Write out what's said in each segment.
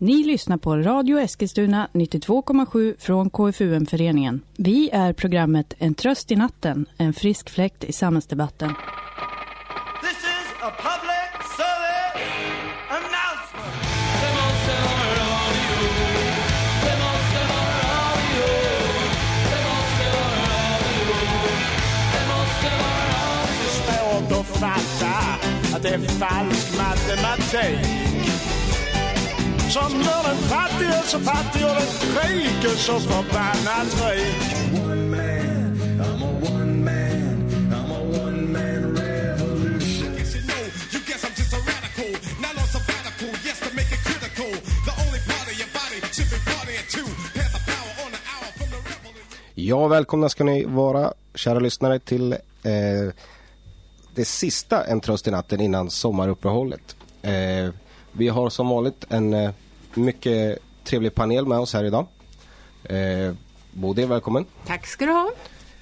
Ni lyssnar på Radio Eskilstuna 92,7 från KFUM-föreningen. Vi är programmet En tröst i natten, en frisk fläkt i samhällsdebatten. This is a public service announcement. svårt att fatta att det är falsk matematik som gör den fattige så fattig och den rike så förbannat rik. one man. I'm a one man. I'm a one man revolution. Yes, you know, you guess I'm just a radical. Not on sabbatical, yes, to make it critical. The only part of your body should be Ja, välkomna ska ni vara, kära lyssnare, till eh, det sista En tröst i natten innan sommaruppehållet. Eh, vi har som vanligt en eh, mycket trevlig panel med oss här idag. Eh, Bodil, välkommen. Tack ska du ha.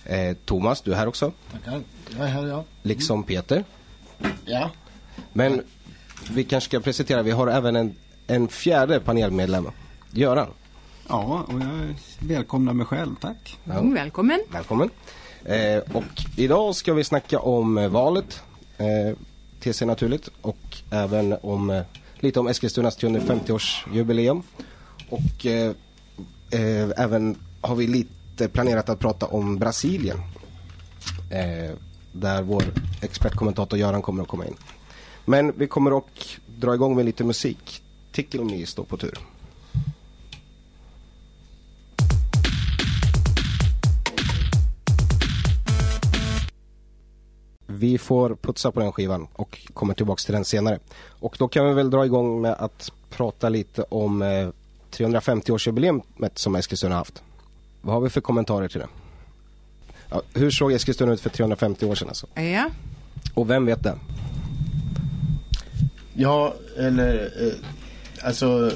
Eh, Thomas, du är här också. Tackar. Jag är här, ja. Liksom Peter. Ja. Men vi kanske ska presentera, vi har även en, en fjärde panelmedlem. Göran, Ja, och jag välkomnar mig själv, tack. Mm, välkommen. välkommen. Eh, och idag ska vi snacka om eh, valet, eh, till sig naturligt, och även om eh, lite om Eskilstunas 350-årsjubileum. Och eh, eh, även har vi lite planerat att prata om Brasilien. Eh, där vår expertkommentator Göran kommer att komma in. Men vi kommer att dra igång med lite musik. Tickle Me står på tur. Vi får putsa på den skivan och kommer tillbaks till den senare. Och då kan vi väl dra igång med att prata lite om eh, 350-årsjubileumet som Eskilstuna har haft. Vad har vi för kommentarer till det? Ja, hur såg Eskilstuna ut för 350 år sedan alltså? Ja. Och vem vet det? Ja, eller eh, alltså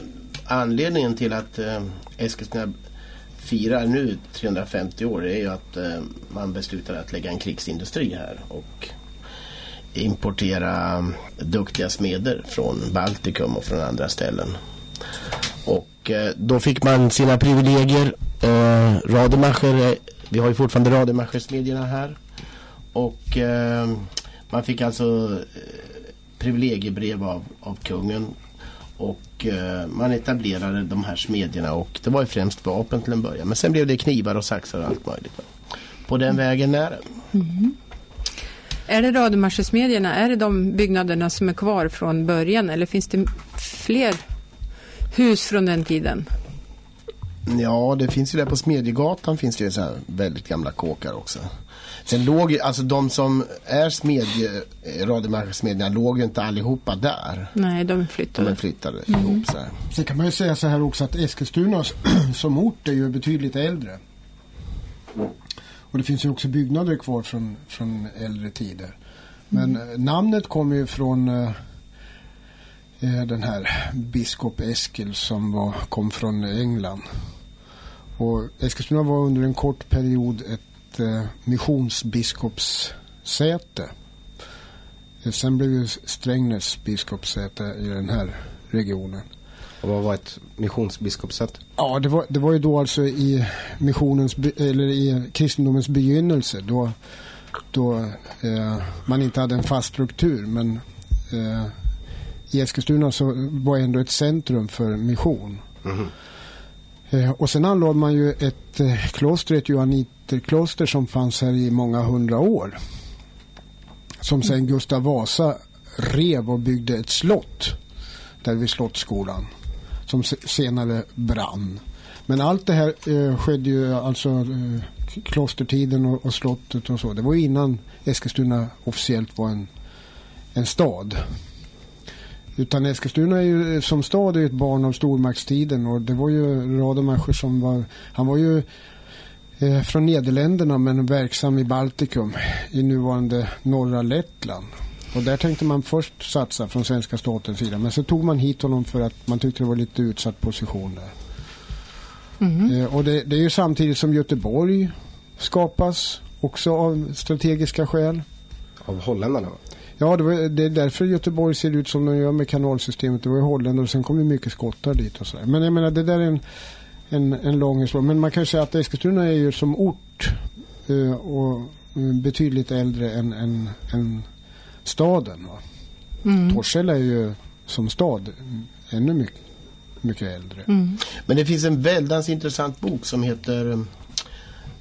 anledningen till att eh, Eskilstuna firar nu 350 år är ju att eh, man beslutade att lägga en krigsindustri här och importera duktiga smeder från Baltikum och från andra ställen. Och eh, då fick man sina privilegier. Eh, Rademacher, eh, vi har ju fortfarande Rademachersmedjorna här. Och eh, man fick alltså eh, privilegiebrev av, av kungen. Och eh, man etablerade de här smedjorna och det var ju främst vapen till en början. Men sen blev det knivar och saxar och allt möjligt. va. På den vägen är det. Mm. Är det Rademachersmedjorna, är det de byggnaderna som är kvar från början eller finns det fler hus från den tiden? Ja, det finns ju där på Smedjegatan finns det ju så här väldigt gamla kåkar också. Sen låg ju, alltså de som är smedje, eh, radiomarknadssmedjorna låg ju inte allihopa där. Nej, de De flyttade. är flyttade ihop så här. Sen kan man ju säga så här också att Eskilstuna som ort är ju betydligt äldre. Och det finns ju också byggnader kvar från, från äldre tider. Men eh, namnet kommer ju från eh, den här biskop Eskil som var, kom från England. Och Eskilstuna var under en kort period ett eh, missionsbiskopssäte. Eh, Sen blev ju Strängnäs biskopssäte i den här regionen. Och vad var ett missionsbiskopssätt? Ja, det var, det var ju då alltså i missionens, eller i kristendomens begynnelse då, då eh, man inte hade en fast struktur. Men eh, i Eskilstuna så var ändå ett centrum för mission. Eh, och sen anlade man ju ett eh, kloster, ett johanniterkloster som fanns här i många hundra år. Som sen Gustav Vasa rev och byggde ett slott där vid Slottsskolan som se- senare brann. Men allt det här eh, skedde ju alltså eh, klostertiden och, och slottet och så. Det var innan Eskilstuna officiellt var en, en stad. Utan Eskilstuna är ju som stad är ett barn av stormaktstiden och det var ju Rademacher som var, han var ju eh, från Nederländerna men verksam i Baltikum i nuvarande norra Lettland. Och där tänkte man först satsa från svenska statens sida men så tog man hit honom för att man tyckte det var lite utsatt position där. Eh, och det, det är ju samtidigt som Göteborg skapas också av strategiska skäl. Av holländarna? Ja, det, var, det är därför Göteborg ser ut som de gör med kanalsystemet. Det var ju holländare och sen kom ju mycket skottar dit och sådär. Men jag menar, det där är en, en, en lång historia. Men man kan ju säga att Eskilstuna är ju som ort eh, och eh, betydligt äldre än, än, än staden. Va? Mm. Torshälla är ju som stad ännu mycket, mycket äldre. Mm. Men det finns en väldigt intressant bok som heter um,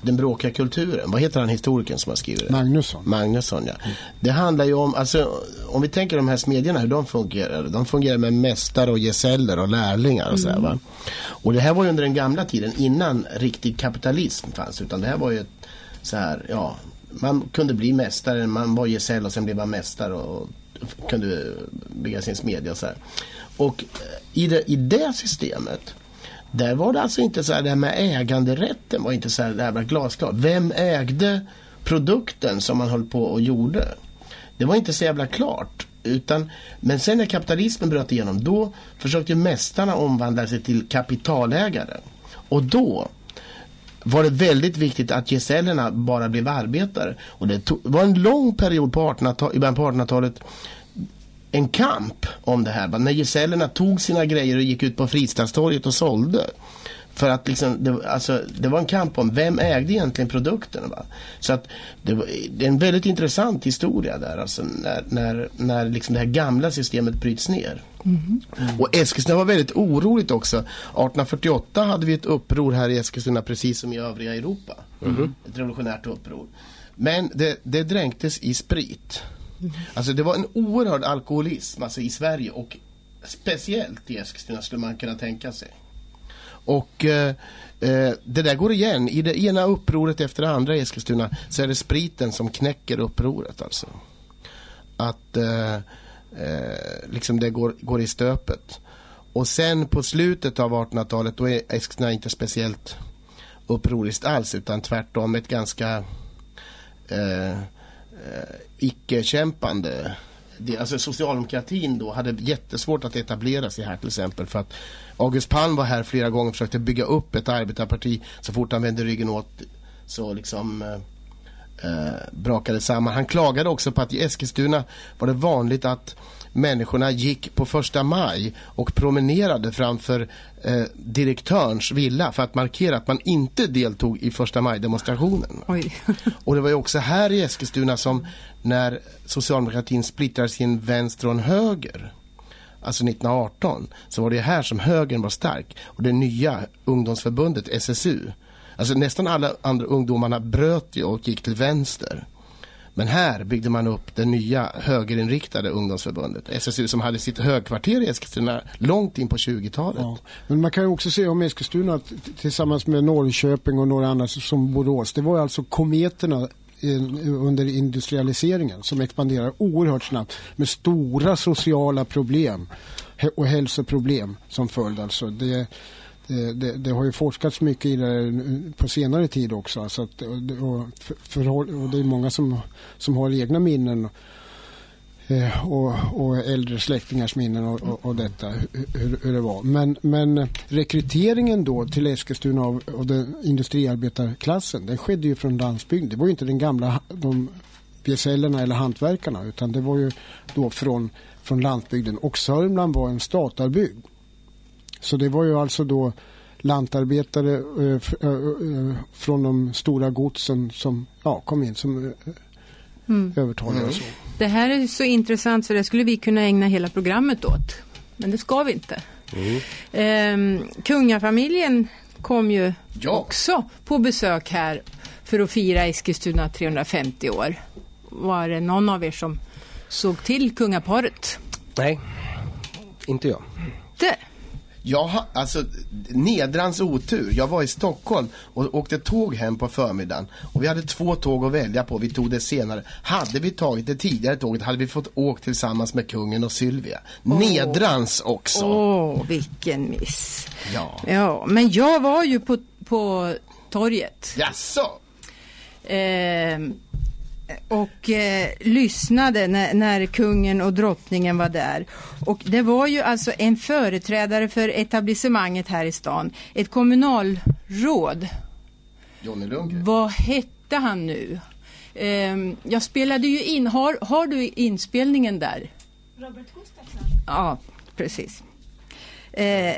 Den bråkiga kulturen. Vad heter han historikern som har skrivit det? Magnusson. Magnusson, ja. Det handlar ju om, alltså, om vi tänker de här smedjorna, hur de fungerar. De fungerar med mästare och gesäller och lärlingar och sådär va. Och det här var ju under den gamla tiden innan riktig kapitalism fanns. Utan det här var ju ett, så här, ja, man kunde bli mästare, man var gesäll och sen blev man mästare och kunde bygga sin smedja och så här. Och eh, i det, i det systemet där var det alltså inte så här, det här med äganderätten var inte så här, det här var glasklart. Vem ägde produkten som man höll på och gjorde? Det var inte så jävla klart. Utan, men sen när kapitalismen bröt igenom, då försökte mästarna omvandla sig till kapitalägare. Och då var det väldigt viktigt att gesällerna bara blev arbetare. Och det tog, var en lång period på 1800 i början på 1800-talet en kamp om det här. När gesällerna tog sina grejer och gick ut på Fristadstorget och sålde. För att liksom, det, alltså, det var en kamp om vem ägde egentligen produkten. Va? Så att det, var, det är en väldigt intressant historia där. Alltså, när när, när liksom det här gamla systemet bryts ner. Och Eskilstuna var väldigt oroligt också. 1848 hade vi ett uppror här i Eskilstuna precis som i övriga Europa. Ett revolutionärt uppror. Men det, det dränktes i sprit. Alltså det var en oerhörd alkoholism alltså i Sverige och speciellt i Eskilstuna skulle man kunna tänka sig. Och eh, eh, det där går igen. I det ena upproret efter det andra i Eskilstuna så är det spriten som knäcker upproret alltså. Att eh, eh, liksom det går, går i stöpet. Och sen på slutet av 1800-talet då är Eskilstuna inte speciellt upproriskt alls utan tvärtom ett ganska eh, eh icke-kämpande. Det, alltså socialdemokratin då hade jättesvårt att etablera sig här till exempel för att August Palm var här flera gånger och försökte bygga upp ett arbetarparti så fort han vände ryggen åt så liksom eh, eh, brakade samman. Han klagade också på att i Eskilstuna var det vanligt att människorna gick på första maj och promenerade framför eh, direktörns villa för att markera att man inte deltog i första maj-demonstrationen. Och det var ju också här i Eskilstuna som när socialdemokratin splittrades sin en vänster och en höger alltså 1918 så var det här som högern var stark och det nya ungdomsförbundet SSU alltså nästan alla andra ungdomarna bröt ju och gick till vänster men här byggde man upp det nya högerinriktade ungdomsförbundet SSU som hade sitt högkvarter i Eskilstuna långt in på 20-talet Ja. Men man kan ju också se om Eskilstuna tillsammans med Norrköping och några andra som Borås. Det var ju alltså kometerna under industrialiseringen som expanderar oerhört snabbt med stora sociala problem och hälsoproblem som följd. Alltså det, det, det, det har ju forskats mycket i det här på senare tid också. Alltså att, och, det- för, och det är många som, som har egna minnen eh, och, och äldre släktingars minnen och, och, och detta, hur, hur det var. Men, men rekryteringen då till Eskilstuna av, av den industriarbetarklassen, den skedde ju från landsbygden. Det var ju inte den gamla de gesällerna eller hantverkarna utan det var ju då från, från landsbygden. Och Sörmland var en statarbygd. Så det var ju alltså då lantarbetare eh, f- eh, eh, från de stora godsen som ja, kom in som eh, övertalare och så. Det här är så intressant så det skulle vi kunna ägna hela programmet åt. Men det ska vi inte. Ehm, kungafamiljen kom ju Ja. också på besök här för att fira Eskilstuna 350 år. Var det någon av er som såg till kungaparet? Nej, inte jag. Jag har, alltså nedrans otur. Jag var i Stockholm och åkte tåg hem på förmiddagen. Och vi hade två tåg att välja på. Vi tog det senare. Hade vi tagit det tidigare tåget hade vi fått åka tillsammans med kungen och Sylvia. Nedrans också. Åh, vilken miss. Ja. Ja, men jag var ju på, på torget. Jaså? Ehm, och eh, lyssnade när, när kungen och drottningen var där. Och det var ju alltså en företrädare för etablissemanget här i stan, ett kommunalråd. Johnny Lundgren. Vad hette han nu? Ehm, jag spelade ju in, har, har du inspelningen där? Robert Gustafsson. Ja, precis. Eh,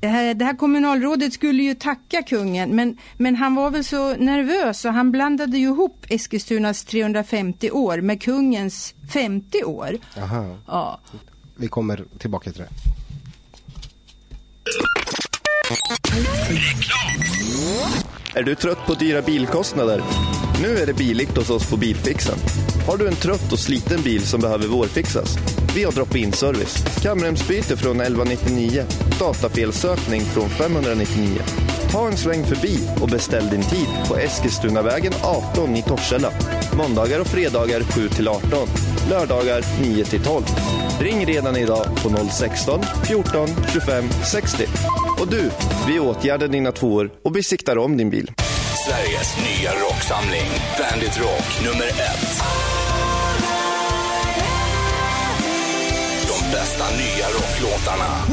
det här, det här kommunalrådet skulle ju tacka kungen men, men han var väl så nervös så han blandade ju ihop Eskilstunas 350 år med kungens 50 år. Aha. Ja. Vi kommer tillbaka till det. Är du trött på dyra bilkostnader? Nu är det billigt hos oss på Bilfixen. Har du en trött och sliten bil som behöver vårfixas? Vi har drop-in service. Kamremsbyte från 1199. Datafelsökning från 599. Ta en sväng förbi och beställ din tid på Eskilstunavägen 18 i Torshälla. Måndagar och fredagar 7 till 18. Lördagar 9 till 12. Ring redan idag på 016 14 25 60. Och du, vi åtgärdar dina tvåor och besiktar om din bil. Sveriges nya rocksamling. Bandit Rock nummer ett. Bästa nya rocklåtarna.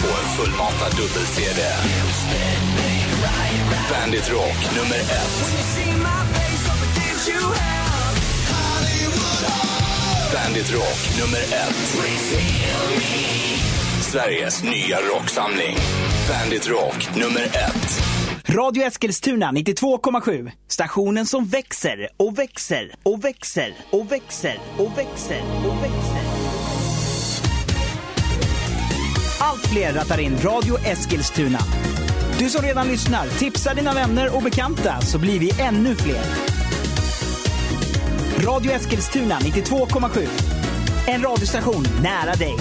På en fullmatad dubbel-CD. Bandit Rock nummer ett. Bandit Rock nummer ett. Sveriges nya rocksamling. Bandit Rock nummer ett. Radio Eskilstuna 92,7. Stationen som växer och växer och växer och växer och växer och växer. Allt fler rattar in Radio Eskilstuna. Du som redan lyssnar, tipsa dina vänner och bekanta så blir vi ännu fler. Radio Eskilstuna 92,7. En radiostation nära dig.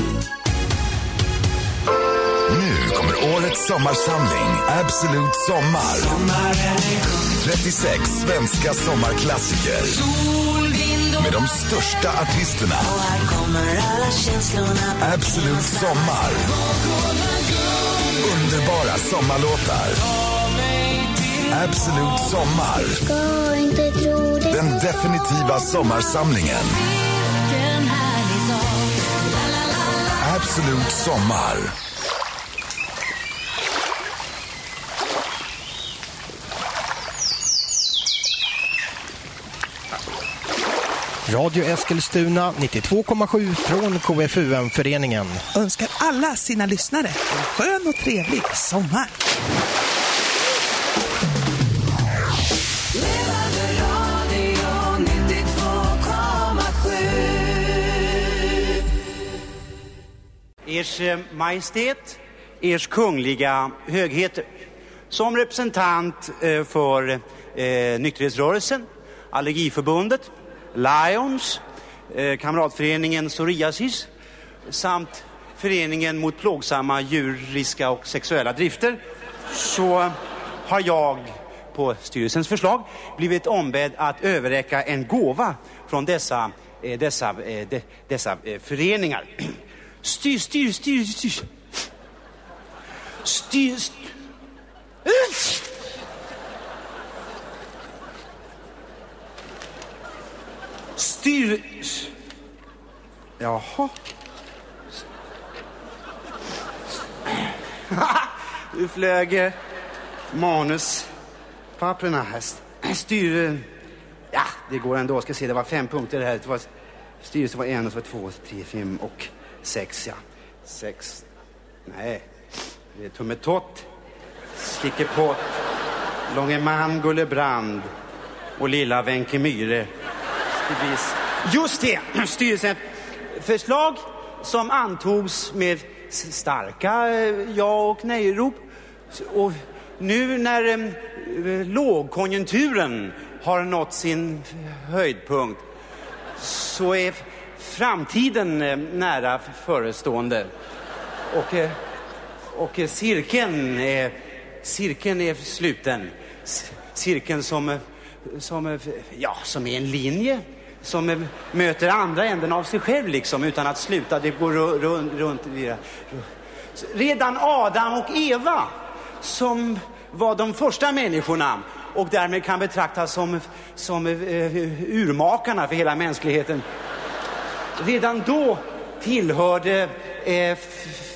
Nu kommer årets sommarsamling Absolut Sommar. 36 svenska sommarklassiker. Med de största artisterna. Absolut Sommar. Underbara sommarlåtar. Absolut Sommar. Den definitiva sommarsamlingen. Absolut Sommar. Radio Eskilstuna 92,7 från KFUM-föreningen. önskar alla sina lyssnare en skön och trevlig sommar. Ers eh, Majestät, Ers Kungliga Högheter. Som representant eh, för eh, nykterhetsrörelsen, Allergiförbundet, Lions, eh, Kamratföreningen Psoriasis samt Föreningen mot plågsamma djuriska och sexuella drifter så har jag på styrelsens förslag blivit ombedd att överräcka en gåva från dessa, eh, dessa, eh, de, dessa föreningar. Styr, styr, styr, styr. Styr, styr. Usch! Styr... Jaha. Du flög eh, manuspapperna här. Styr... Eh, ja, det går ändå. Ska se, det var fem punkter här. Det var, styrelse var en, och så var två, tre, fem och sex, ja. Sex. Nej. Det är Tummetott, Slickepott, Långeman, Gullebrand och lilla Wenche naturligtvis. Just det, styrelsen. Förslag som antogs med starka eh, ja och nej-rop. Och nu när eh, lågkonjunkturen har nått sin höjdpunkt så är framtiden eh, nära förestående. Och, eh, och eh, cirkeln är, cirkeln är sluten. Cirkeln som, eh, som, ja, som är en linje som möter andra änden av sig själv liksom utan att sluta. Det går runt, runt. runt. Redan Adam och Eva som var de första människorna och därmed kan betraktas som, som eh, urmakarna för hela mänskligheten. Redan då tillhörde eh,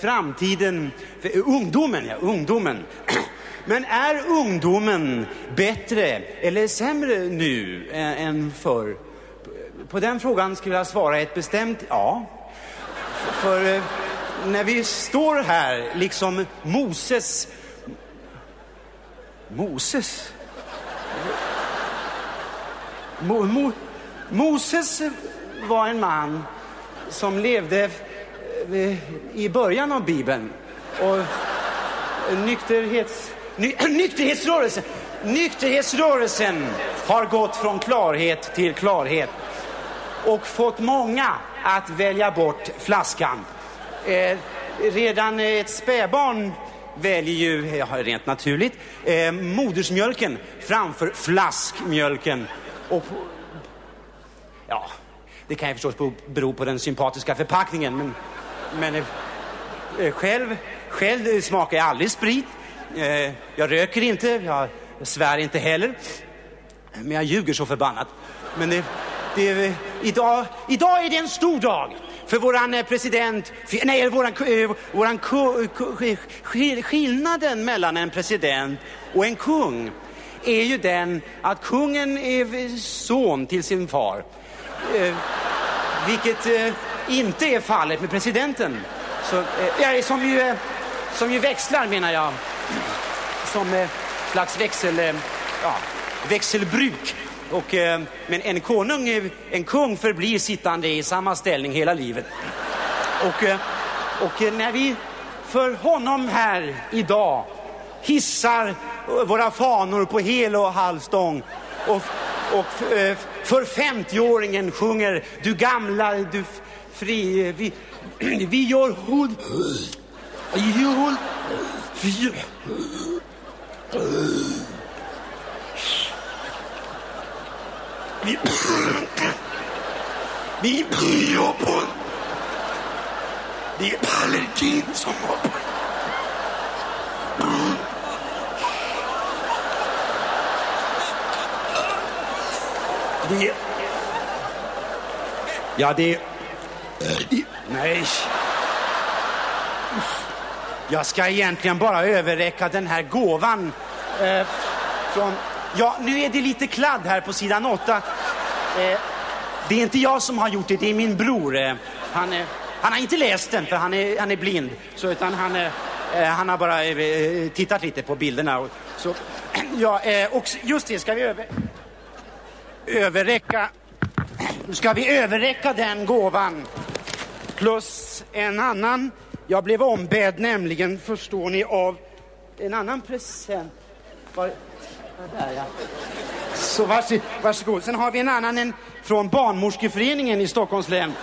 framtiden, för, ungdomen, ja, ungdomen Men är ungdomen bättre eller sämre nu än förr? På den frågan skulle jag svara ett bestämt ja. För eh, när vi står här, liksom Moses... Moses? Mo, Mo, Moses var en man som levde eh, i början av Bibeln. Och nykterhets, ny, nykterhetsrörelsen, nykterhetsrörelsen har gått från klarhet till klarhet och fått många att välja bort flaskan. Eh, redan ett spädbarn väljer ju, rent naturligt, eh, modersmjölken framför flaskmjölken. Och, ja, det kan ju förstås bero- bero på den sympatiska förpackningen, men, men eh, eh, själv, själv smakar jag aldrig sprit. Eh, jag röker inte, jag svär inte heller. Men jag ljuger så förbannat. Men det, det, eh, idag, idag är det en stor dag för våran eh, president, för- nej eh, våran, våran ku- ku- skillnaden mellan en president och en kung är ju den att kungen är son till sin far. Eh, vilket eh, inte är fallet med presidenten. Så, eh, som, ju, eh, som ju växlar menar jag. Som eh, slags växel, eh, ja, växelbruk. Och, eh, men en konung, en kung förblir sittande i samma ställning hela livet. Och, eh, och eh, när vi för honom här idag hissar våra fanor på hel och halvstång och, och eh, för 50-åringen sjunger Du gamla, du fri... Eh, vi, vi gör hod... Vi gör... Vi, vi, vi börjar på... Det är allergin som har... Det... Ja, det... det nej. Jag ska egentligen bara överräcka den här gåvan eh, från... Ja, nu är det lite kladd här på sidan åtta. Eh, det är inte jag som har gjort det, det är min bror. Eh, han, eh, han har inte läst den för han är, han är blind. Så, utan han, eh, eh han har bara eh, eh, tittat lite på bilderna. Och, så, ja, eh, och just det, ska vi över, överräcka... Nu ska vi överräcka den gåvan. Plus en annan. Jag blev ombedd nämligen, förstår ni, av en annan present. Var där ja. Så varsågod, varsågod. Sen har vi en annan en från Barnmorskeföreningen i Stockholms län.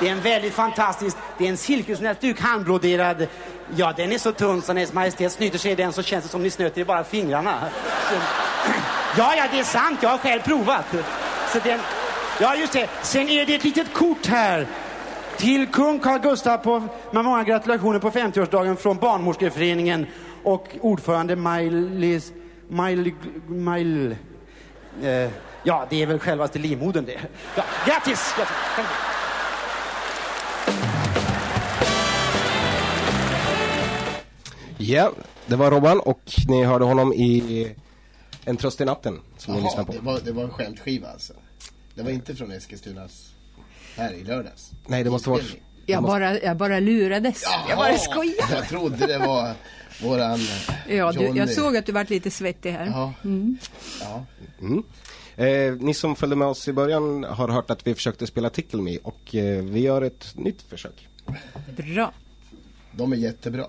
Det är en väldigt fantastisk, det är en silkesnätduk handbroderad. Ja, den är så tunn så när Ers Majestät snyter sig i den så känns det som ni snöter i bara fingrarna. Så, ja, ja, det är sant. Jag har själv provat. Så den, ja, just det. Sen är det ett litet kort här. Till kung Carl Gustaf på, med många gratulationer på 50-årsdagen från Barnmorskeföreningen och ordförande Maj-Lis... Maj... Maj... Eh, ja, det är väl självaste livmodern det. Ja, grattis! grattis. Ja, det var Robban och ni hörde honom i En tröst i natten som ni lyssnar Jaha, på. det var, det var en skämtskiva alltså. Det var inte från Eskilstunas här i lördags. Nej, det måste vara... Jag bara, jag bara lurades. Jag bara skojar. Jag trodde det var våran Ja, du, jag såg att du varit lite svettig här. Ja. Mm. Ja. Mm. Eh, ni som följde med oss i början har hört att vi försökte spela Tickle Me och eh, vi gör ett nytt försök. Bra. De är jättebra.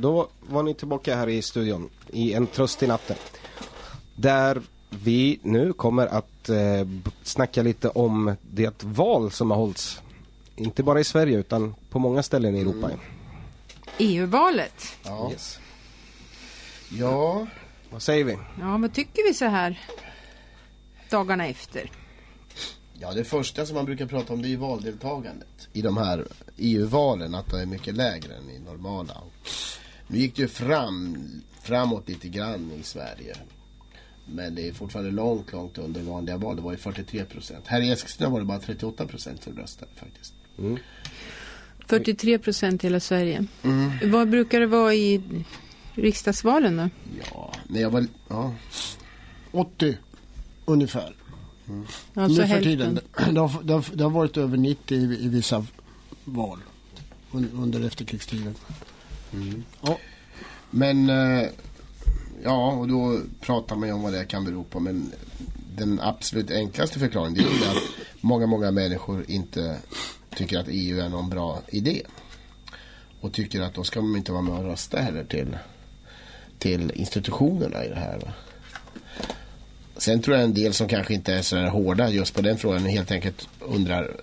Då var ni tillbaka här i studion i En tröst i natten. Där vi nu kommer att eh, snacka lite om det val som har hållits. Inte bara i Sverige utan på många ställen i Europa. EU-valet. Ja. Ja. Vad säger vi? Ja, vad tycker vi så här dagarna efter? Ja, det första som man brukar prata om det är valdeltagandet i de här EU-valen, att det är mycket lägre än i normala. Nu gick det ju fram, framåt lite grann i Sverige. Men det är fortfarande långt, långt under vanliga val. Det var ju 43 procent. Här i Eskilstuna var det bara 38 procent som röstade faktiskt. 43 procent i hela Sverige. Mm. Vad brukar det vara i riksdagsvalen då? Ja, när jag var... Ja. 80 ungefär. Alltså nu för tiden. Det har, det, har, det har varit över 90 i, i vissa val un, under efterkrigstiden. Ja. Men eh, ja, och då pratar man ju om vad det kan bero på. Men den absolut enklaste förklaringen det är ju att många, många människor inte tycker att EU är någon bra idé. Och tycker att då ska man inte vara med och rösta heller till, till institutionerna i det här. Va? Sen tror jag en del som kanske inte är så hårda just på den frågan helt enkelt undrar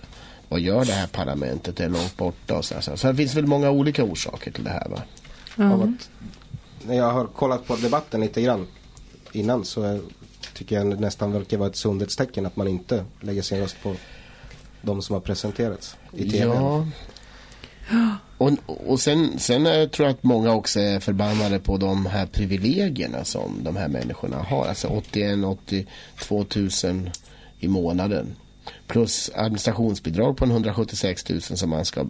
vad gör det här parlamentet? Är långt borta och så, här. så det finns väl många olika orsaker till det här va? Att, när jag har kollat på debatten lite grann innan så är, tycker jag det nästan verkar vara ett sundhetstecken att man inte lägger sin röst på de som har presenterats i TV. Ja. Och, och sen, sen tror jag att många också är förbannade på de här privilegierna som de här människorna har. Alltså 81 82 000 i månaden. Plus administrationsbidrag på en 176 000 som man ska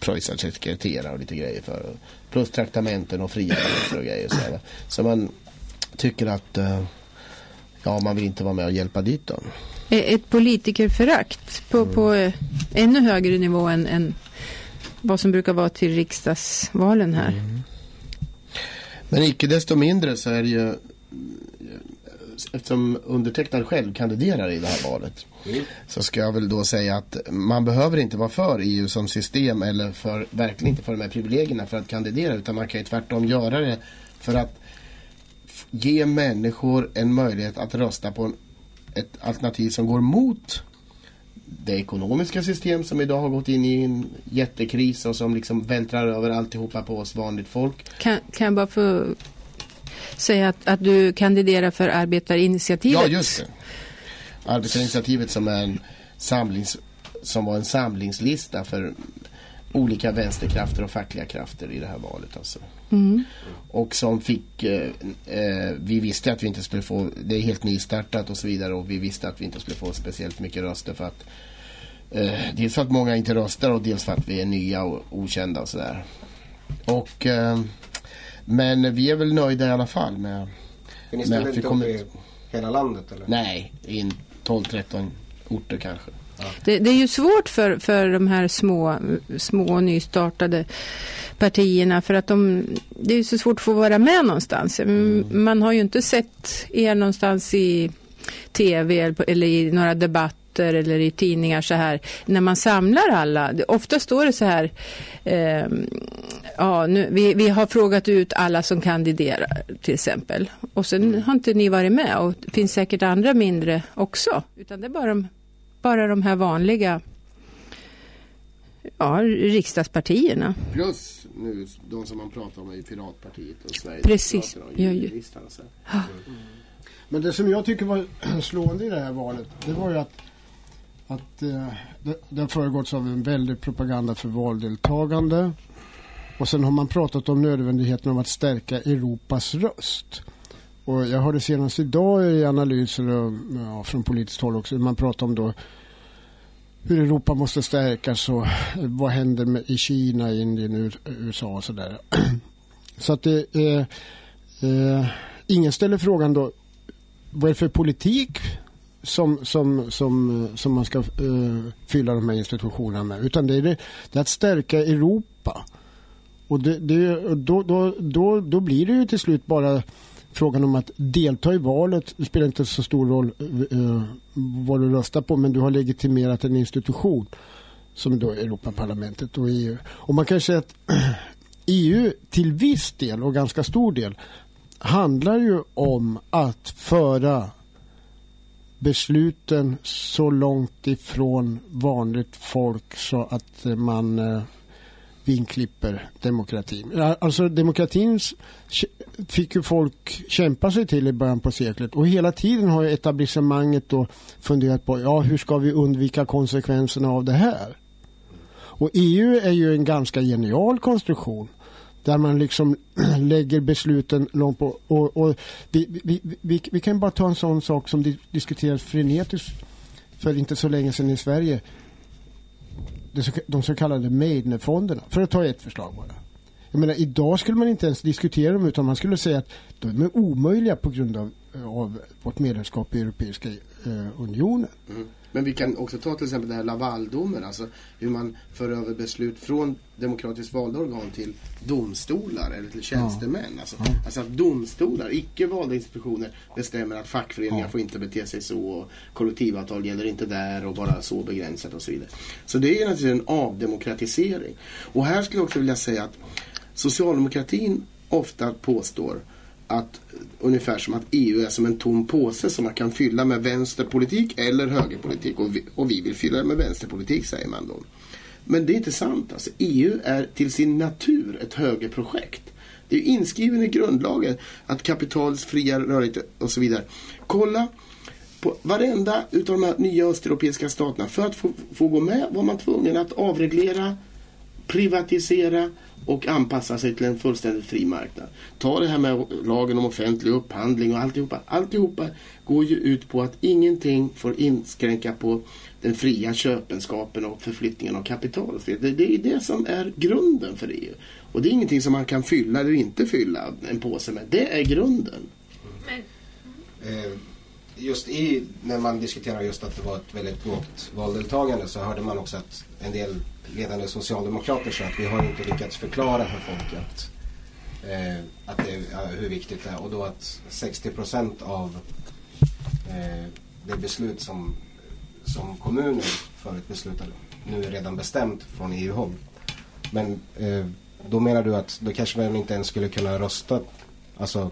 pröjsa sekreterare och lite grejer för. Plus traktamenten och fria och grejer. Så, här, så man tycker att eh, ja, man vill inte vara med och hjälpa dit dem. Ett politikerförakt på, på eh, ännu högre nivå än, än vad som brukar vara till riksdagsvalen här. Men icke desto mindre så är det ju eftersom undertecknad själv kandiderar i det här valet så ska jag väl då säga att man behöver inte vara för EU som system eller för, verkligen inte för de här privilegierna för att kandidera utan man kan ju tvärtom göra det för att ge människor en möjlighet att rösta på en, ett alternativ som går mot det ekonomiska system som idag har gått in i en jättekris och som liksom vältrar över alltihopa på oss vanligt folk. Kan, kan jag bara få säga att, att du kandiderar för arbetarinitiativet? Ja, just det. Arbetarinitiativet som är en samlings, som var en samlingslista för olika vänsterkrafter och fackliga krafter i det här valet. Alltså. Mm. Och som fick, eh, eh, vi visste att vi inte skulle få, det är helt nystartat och så vidare och vi visste att vi inte skulle få speciellt mycket röster för att eh, dels för att många inte röstar och dels för att vi är nya och okända och sådär. Och eh, men vi är väl nöjda i alla fall med, För ni med ställer att vi inte upp kommer i hela landet eller? Nej, i en 12-13 orter kanske. Det, det är ju svårt för, för de här små, små nystartade partierna för att de, det är ju så svårt att få vara med någonstans. Mm, Man har ju inte sett er någonstans i tv eller eller i några debatter eller i tidningar så här när man samlar alla. Det- Ofta står det så här eh, ja, nu, vi, vi har frågat ut alla som kandiderar till exempel och sen har inte ni varit med och det finns säkert andra mindre också utan det är bara de, bara de här vanliga ja, riksdagspartierna. Plus nu de som man pratar om ju Piratpartiet och Sverige. Precis. Ja, ja. Listan, så. här. Men det som jag tycker var slående i det här valet, det var ju att, att eh, det, det har föregåtts av en väldig propaganda för valdeltagande. Och sen har man pratat om nödvändigheten av att stärka Europas röst. Och jag hörde senast idag i analyser och, ja, från politiskt håll också, man pratar om då hur Europa måste stärkas och eh, vad händer med, i Kina, Indien, USA och sådär. Så att det är, eh, ingen ställer frågan då, vad är det för politik som, som, som, eh, som man ska eh, fylla de här institutionerna med? Utan det är, det, det är att stärka Europa. Och det, det, då, då, då, då blir det ju till slut bara frågan om att delta i valet. Det spelar inte så stor roll eh, vad du röstar på men du har legitimerat en institution som då är Europaparlamentet och EU. Och man kan säga att EU till viss del och ganska stor del handlar ju om att föra besluten så långt ifrån vanligt folk så att man eh, vinklipper demokratin. Alltså demokratin fick ju folk kämpa sig till i början på seklet och hela tiden har ju etablissemanget då funderat på ja, hur ska vi undvika konsekvenserna av det här? Och EU är ju en ganska genial konstruktion där man liksom lägger besluten långt på och, och vi, vi, vi, vi, kan bara ta en sån sak som diskuterades frenetiskt för inte så länge sedan i Sverige. De så, kallade Meidnerfonderna, för att ta ett förslag bara. Jag menar, idag skulle man inte ens diskutera dem utan man skulle säga att de är omöjliga på grund av, eh, av vårt medlemskap i Europeiska eh, unionen. Mm. Men vi kan också ta till exempel den här Lavaldomen, alltså hur man för över beslut från demokratiskt valda organ till domstolar eller till tjänstemän. Alltså, alltså att domstolar, icke valda institutioner, bestämmer att fackföreningar får inte bete sig så och kollektivavtal gäller inte där och bara så begränsat och så vidare. Så det är naturligtvis en avdemokratisering. Och här skulle jag också vilja säga att socialdemokratin ofta påstår att ungefär som att EU är som en tom påse som man kan fylla med vänsterpolitik eller högerpolitik och vi, och vi vill fylla det med vänsterpolitik säger man då. Men det är inte sant. Alltså, EU är till sin natur ett högerprojekt. Det är inskrivet i grundlagen att kapitalets fria rörlighet och så vidare. Kolla på varenda utav de här nya östeuropeiska staterna. För att få, få gå med var man tvungen att avreglera, privatisera och anpassa sig till en fullständigt fri marknad. Ta det här med lagen om offentlig upphandling och alltihopa. Alltihopa går ju ut på att ingenting får inskränka på den fria köpenskapen och förflyttningen av kapital. Det, det är det som är grunden för EU. Och det är ingenting som man kan fylla eller inte fylla en påse med. Det är grunden. Eh, Just i, när man diskuterar just att det var ett väldigt lågt valdeltagande så hörde man också att en del ledande socialdemokrater så att vi har inte lyckats förklara för folk att, eh, att det, är, hur viktigt det är och då att 60 procent av eh, det beslut som, som kommunen förut beslutade nu är redan bestämt från EU-håll. Men eh, då menar du att då kanske man inte ens skulle kunna rösta, alltså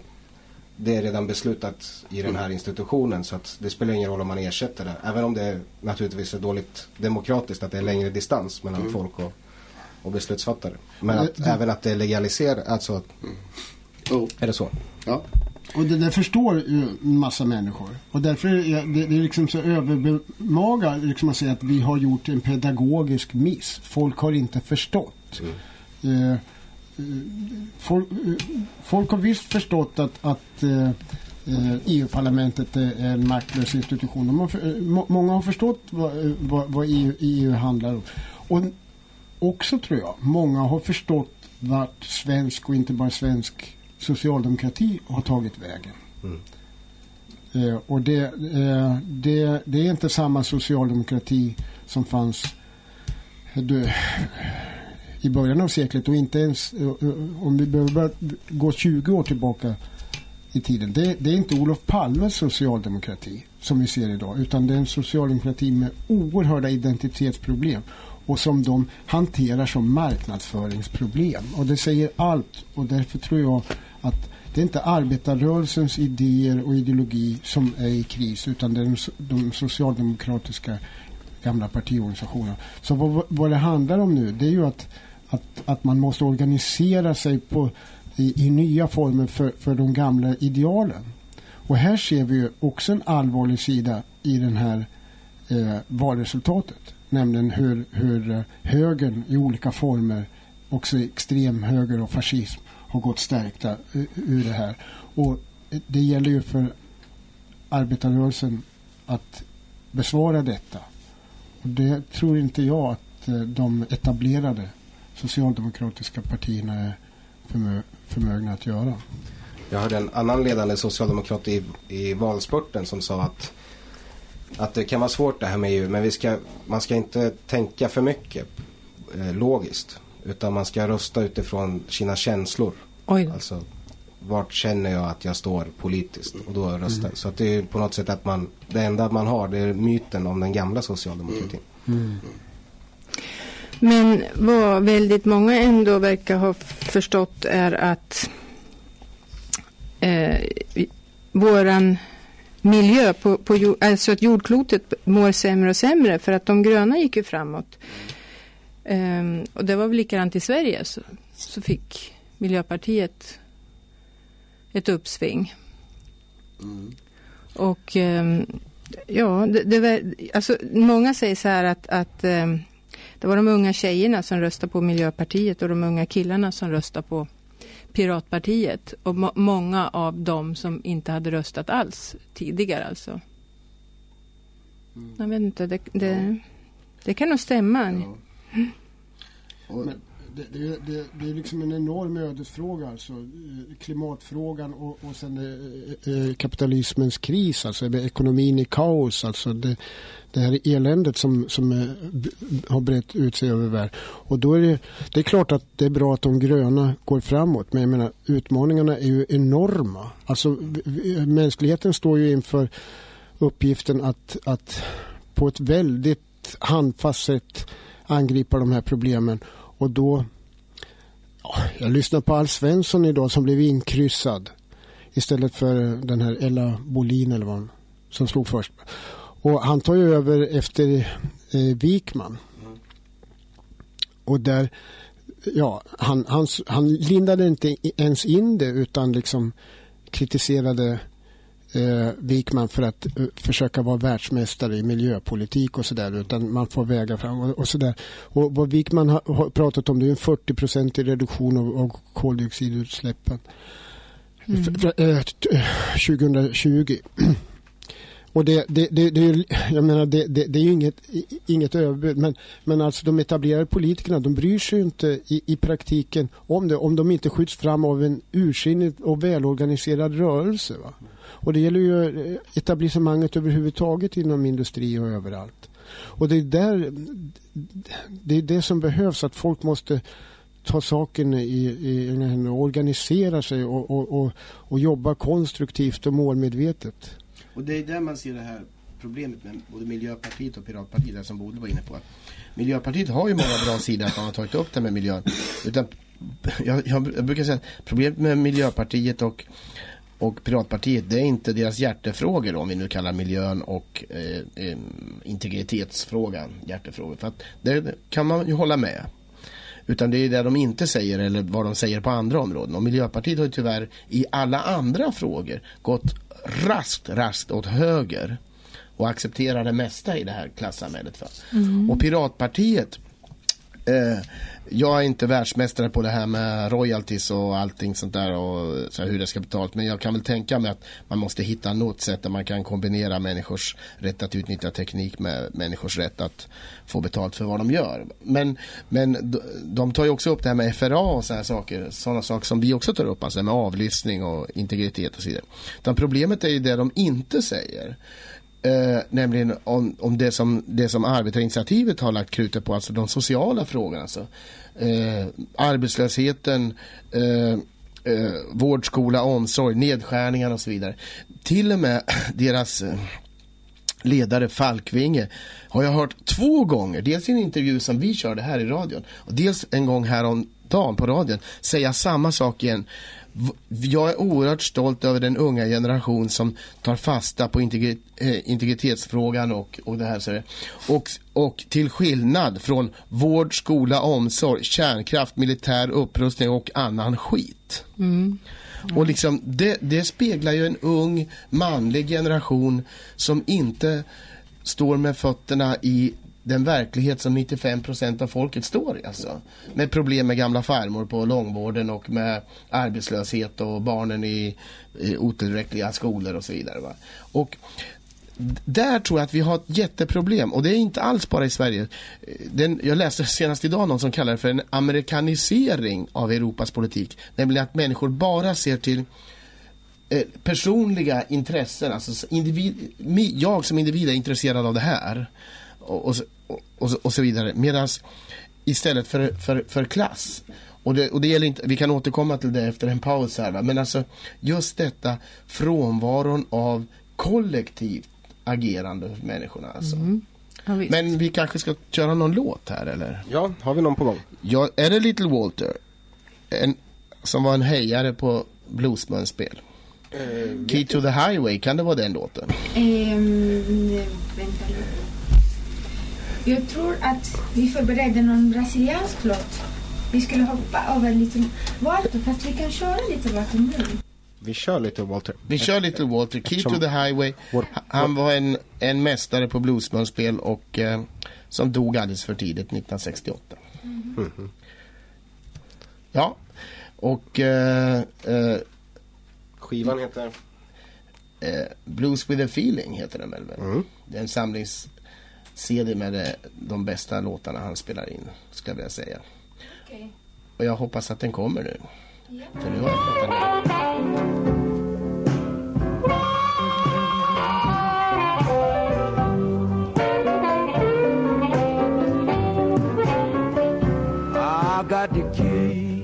det är redan beslutat i den här institutionen så att det spelar ingen roll om man ersätter det. Även om det naturligtvis är dåligt demokratiskt att det är längre distans mellan Mm. folk och, och beslutsfattare. Men att, Det- det- även att det är legaliserat, alltså är det så? Ja. Och det där förstår ju en massa människor. Och därför är det, det är liksom så övermaga liksom att säga att vi har gjort en pedagogisk miss. Folk har inte förstått. Eh, eh, folk, folk har visst förstått att, att eh, EU-parlamentet är en maktlös institution. Har, må, många har förstått vad, vad, vad EU, EU handlar om. Och också tror jag, många har förstått vart svensk och inte bara svensk socialdemokrati har tagit vägen. Eh, och det, eh, det, det är inte samma socialdemokrati som fanns du, i början av seklet och inte ens eh, eh, om vi behöver gå 20 år tillbaka i tiden. Det, det är inte Olof Palmes socialdemokrati som vi ser idag utan det är en socialdemokrati med oerhörda identitetsproblem och som de hanterar som marknadsföringsproblem. Och det säger allt och därför tror jag att det är inte arbetarrörelsens idéer och ideologi som är i kris utan det är de, de socialdemokratiska gamla partiorganisationerna. Så vad, vad det handlar om nu det är ju att, att, att man måste organisera sig på, i, i nya former för, för de gamla idealen. Och här ser vi ju också en allvarlig sida i den här eh, valresultatet. Nämligen hur, hur eh, högern i olika former, också extremhöger och fascism, har gått stärkta ur, ur det här. Och det gäller ju för arbetarrörelsen att besvara detta. Och det tror inte jag att eh, de etablerade socialdemokratiska partierna är förmö förmögna att göra. Jag hörde en annan ledande socialdemokrat i, i valspurten som sa att, att det kan vara svårt det här med EU men vi ska, man ska inte tänka för mycket eh, logiskt utan man ska rösta utifrån sina känslor. Oj. Alltså vart känner jag att jag står politiskt och då röstar Mm. Så att det är på något sätt att man, det enda man har det är myten om den gamla socialdemokratin. Men vad väldigt många ändå verkar ha förstått är att eh, våran miljö, på, på, alltså att jordklotet mår sämre och sämre för att de gröna gick ju framåt. Ehm, och det var väl likadant i Sverige så, så fick Miljöpartiet ett uppsving. Och ehm, ja, det, det var, alltså, många säger så här att, att ehm, det var de unga tjejerna som röstade på Miljöpartiet och de unga killarna som röstade på Piratpartiet. Och må, många av dem som inte hade röstat alls tidigare alltså. Jag vet inte, det, det, det kan nog stämma. Men det, det, det, det är liksom en enorm ödesfråga alltså. Eh, klimatfrågan och, och sen eh, eh, eh kapitalismens kris, alltså ekonomin i kaos. Alltså det, det här eländet som, som eh, har brett ut sig över världen. Och då är det, det är klart att det är bra att de gröna går framåt. Men jag menar utmaningarna är ju enorma. Alltså mänskligheten står ju inför uppgiften att, att på ett väldigt handfast sätt angripa de här problemen. Och då, ja, jag lyssnade på Alf Svensson idag som blev inkryssad istället för den här Ella Bolin eller vad hon, som slog först. Och han tar ju över efter eh, Wikman. Och där, ja, han, han, han lindade inte ens in det utan liksom kritiserade eh, Wikman för att eh, försöka vara världsmästare i miljöpolitik och sådär utan man får väga fram och, och sådär. Och vad Wikman har, har pratat om det är en 40% reduktion av, av koldioxidutsläppen Mm. F- f- eh, t- eh, 2020. Och det, det, det, det, jag menar, det, det, det är ju inget, inget överbud. Men, men alltså de etablerade politikerna de bryr sig ju inte i, i praktiken om det. Om de inte skjuts fram av en ursinnig och välorganiserad rörelse. Va? Och det gäller ju eh, etablissemanget överhuvudtaget inom industri och överallt. Och det är där det är det som behövs. Att folk måste ta saken i, i i organisera sig och, och, och, och jobba konstruktivt och målmedvetet. Och det är där man ser det här problemet med både Miljöpartiet och Piratpartiet, som Bodil var inne på. Miljöpartiet har ju många bra sidor att man har tagit upp det med miljön. Utan, jag, jag, jag brukar säga att problemet med Miljöpartiet och, och Piratpartiet det är inte deras hjärtefrågor om vi nu kallar miljön och eh, eh integritetsfrågan hjärtefrågor. För att det kan man ju hålla med. Utan det är det de inte säger eller vad de säger på andra områden. Och Miljöpartiet har ju tyvärr i alla andra frågor gått raskt, raskt åt höger och accepterar det mesta i det här klassamhället. För. Mm. Och Piratpartiet Eh, jag är inte världsmästare på det här med royalties och allting sånt där och så här, hur det ska betalas. Men jag kan väl tänka mig att man måste hitta något sätt där man kan kombinera människors rätt att utnyttja teknik med människors rätt att få betalt för vad de gör. Men, men de, de tar ju också upp det här med FRA och sådana saker. Sådana saker som vi också tar upp, alltså med avlyssning och integritet och så vidare. Utan problemet är ju det de inte säger. Eh, nämligen om, om det, som, det som arbetarinitiativet har lagt krutet på, alltså de sociala frågorna. Alltså. Eh, arbetslösheten, eh, eh, vård, skola, omsorg, nedskärningar och så vidare. Till och med deras eh, ledare Falkvinge har jag hört två gånger, dels i en intervju som vi körde här i radion och dels en gång häromdagen på radion säga samma sak igen. Jag är oerhört stolt över den unga generation som tar fasta på integri- eh, integritetsfrågan och, och det här. Så. Och, och till skillnad från vård, skola, omsorg, kärnkraft, militär upprustning och annan skit. Mm. Och liksom det, det speglar ju en ung manlig generation som inte står med fötterna i den verklighet som 95% av folket står i. Alltså. Med problem med gamla farmor på långvården och med arbetslöshet och barnen i, i otillräckliga skolor och så vidare. Va? Och där tror jag att vi har ett jätteproblem och det är inte alls bara i Sverige. Den, jag läste senast idag någon som kallar det för en amerikanisering av Europas politik. Nämligen att människor bara ser till eh, personliga intressen. Alltså individ, jag som individ är intresserad av det här. Och, och, och, och, så- och så vidare. Medan istället för, för, för klass. Och det, och det gäller inte, vi kan återkomma till det efter en paus här. Va? Men alltså just detta frånvaron av kollektivt agerande hos människorna. Alltså. visst. Men vi kanske ska köra någon låt här eller? Ja, har vi någon på gång? Ja, är det Little Walter? En, som var en hejare på bluesmunspel. Key to the Highway, kan det vara den låten? Ehm, vänta lite. Jag tror att vi förberedde någon brasiliansk låt. Vi skulle hoppa över lite Walter, fast vi kan köra lite Walter nu. Vi kör lite Walter. Vi kör Little Walter, Key to the Highway. Han var en, en mästare på bluesmunspel och eh, som dog alldeles för tidigt 1968. Mhm. Ja, och eh, eh, Skivan heter? eh, Blues with a feeling heter den väl? Mm. Det är en samlings-CD med de bästa låtarna han spelar in, skulle jag vilja säga. Okej. Och jag hoppas att den kommer nu. För nu har jag pratat. I got the key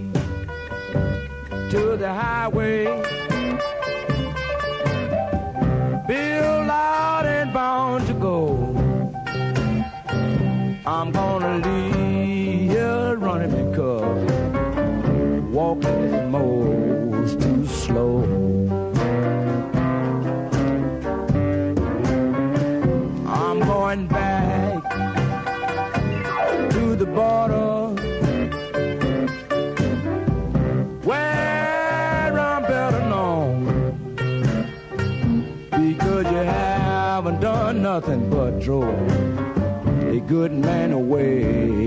to the highway. Bill out and bound. I'm gonna leave here running because walking is too slow. I'm going back to the border where I'm better known because you haven't done nothing but drove good man away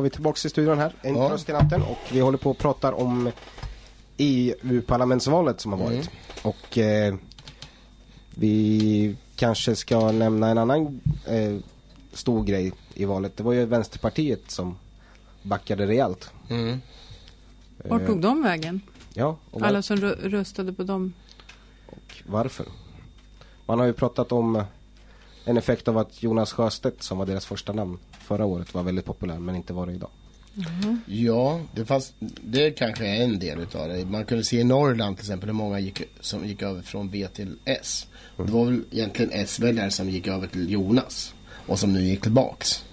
var vi tillbaka i studion här. En Ja. röst i natten. Och vi håller på och pratar om EU-parlamentsvalet som har varit. Mm. Och eh, vi kanske ska nämna en annan eh, stor grej i valet. Det var ju Vänsterpartiet som backade rejält. Mm. Vart tog de vägen? Ja, och var, Alla som rö- röstade på dem. varför? Man har ju pratat om eh, en effekt av att Jonas Sjöstedt som var deras första namn förra året var väldigt populär men inte var det idag. Ja, det, fanns, det kanske är en del utav det. Man kunde se i Norrland till exempel hur många gick, som gick över från V till S. Och det var väl egentligen S-väljare som gick över till Jonas och som nu gick tillbaks.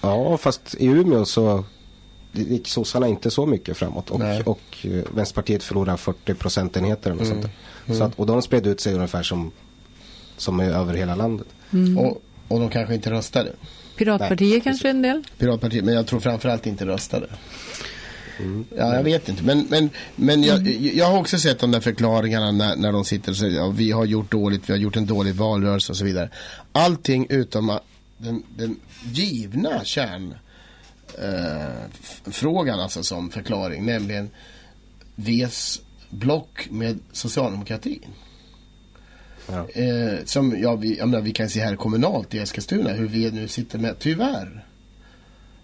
Ja, fast i Umeå så gick sossarna inte så mycket framåt och, Nej. och eh, Vänsterpartiet förlorade 40 procentenheter eller Mm. sånt där. Så Mm. att, och de spred ut sig ungefär som, som är över hela landet. Mm. Och, och de kanske inte röstade. Piratpartiet Nej, kanske en del? Piratpartiet, men jag tror framförallt inte röstade. Ja, jag vet inte. Men, men, men jag, jag har också sett de där förklaringarna när, när de sitter och säger ja, vi har gjort dåligt, vi har gjort en dålig valrörelse och så vidare. Allting utom den, den givna kärn eh, alltså som förklaring, nämligen Vs block med socialdemokratin. Eh, som ja, vi, jag menar, vi kan se här kommunalt i Eskilstuna hur vi nu sitter med, tyvärr,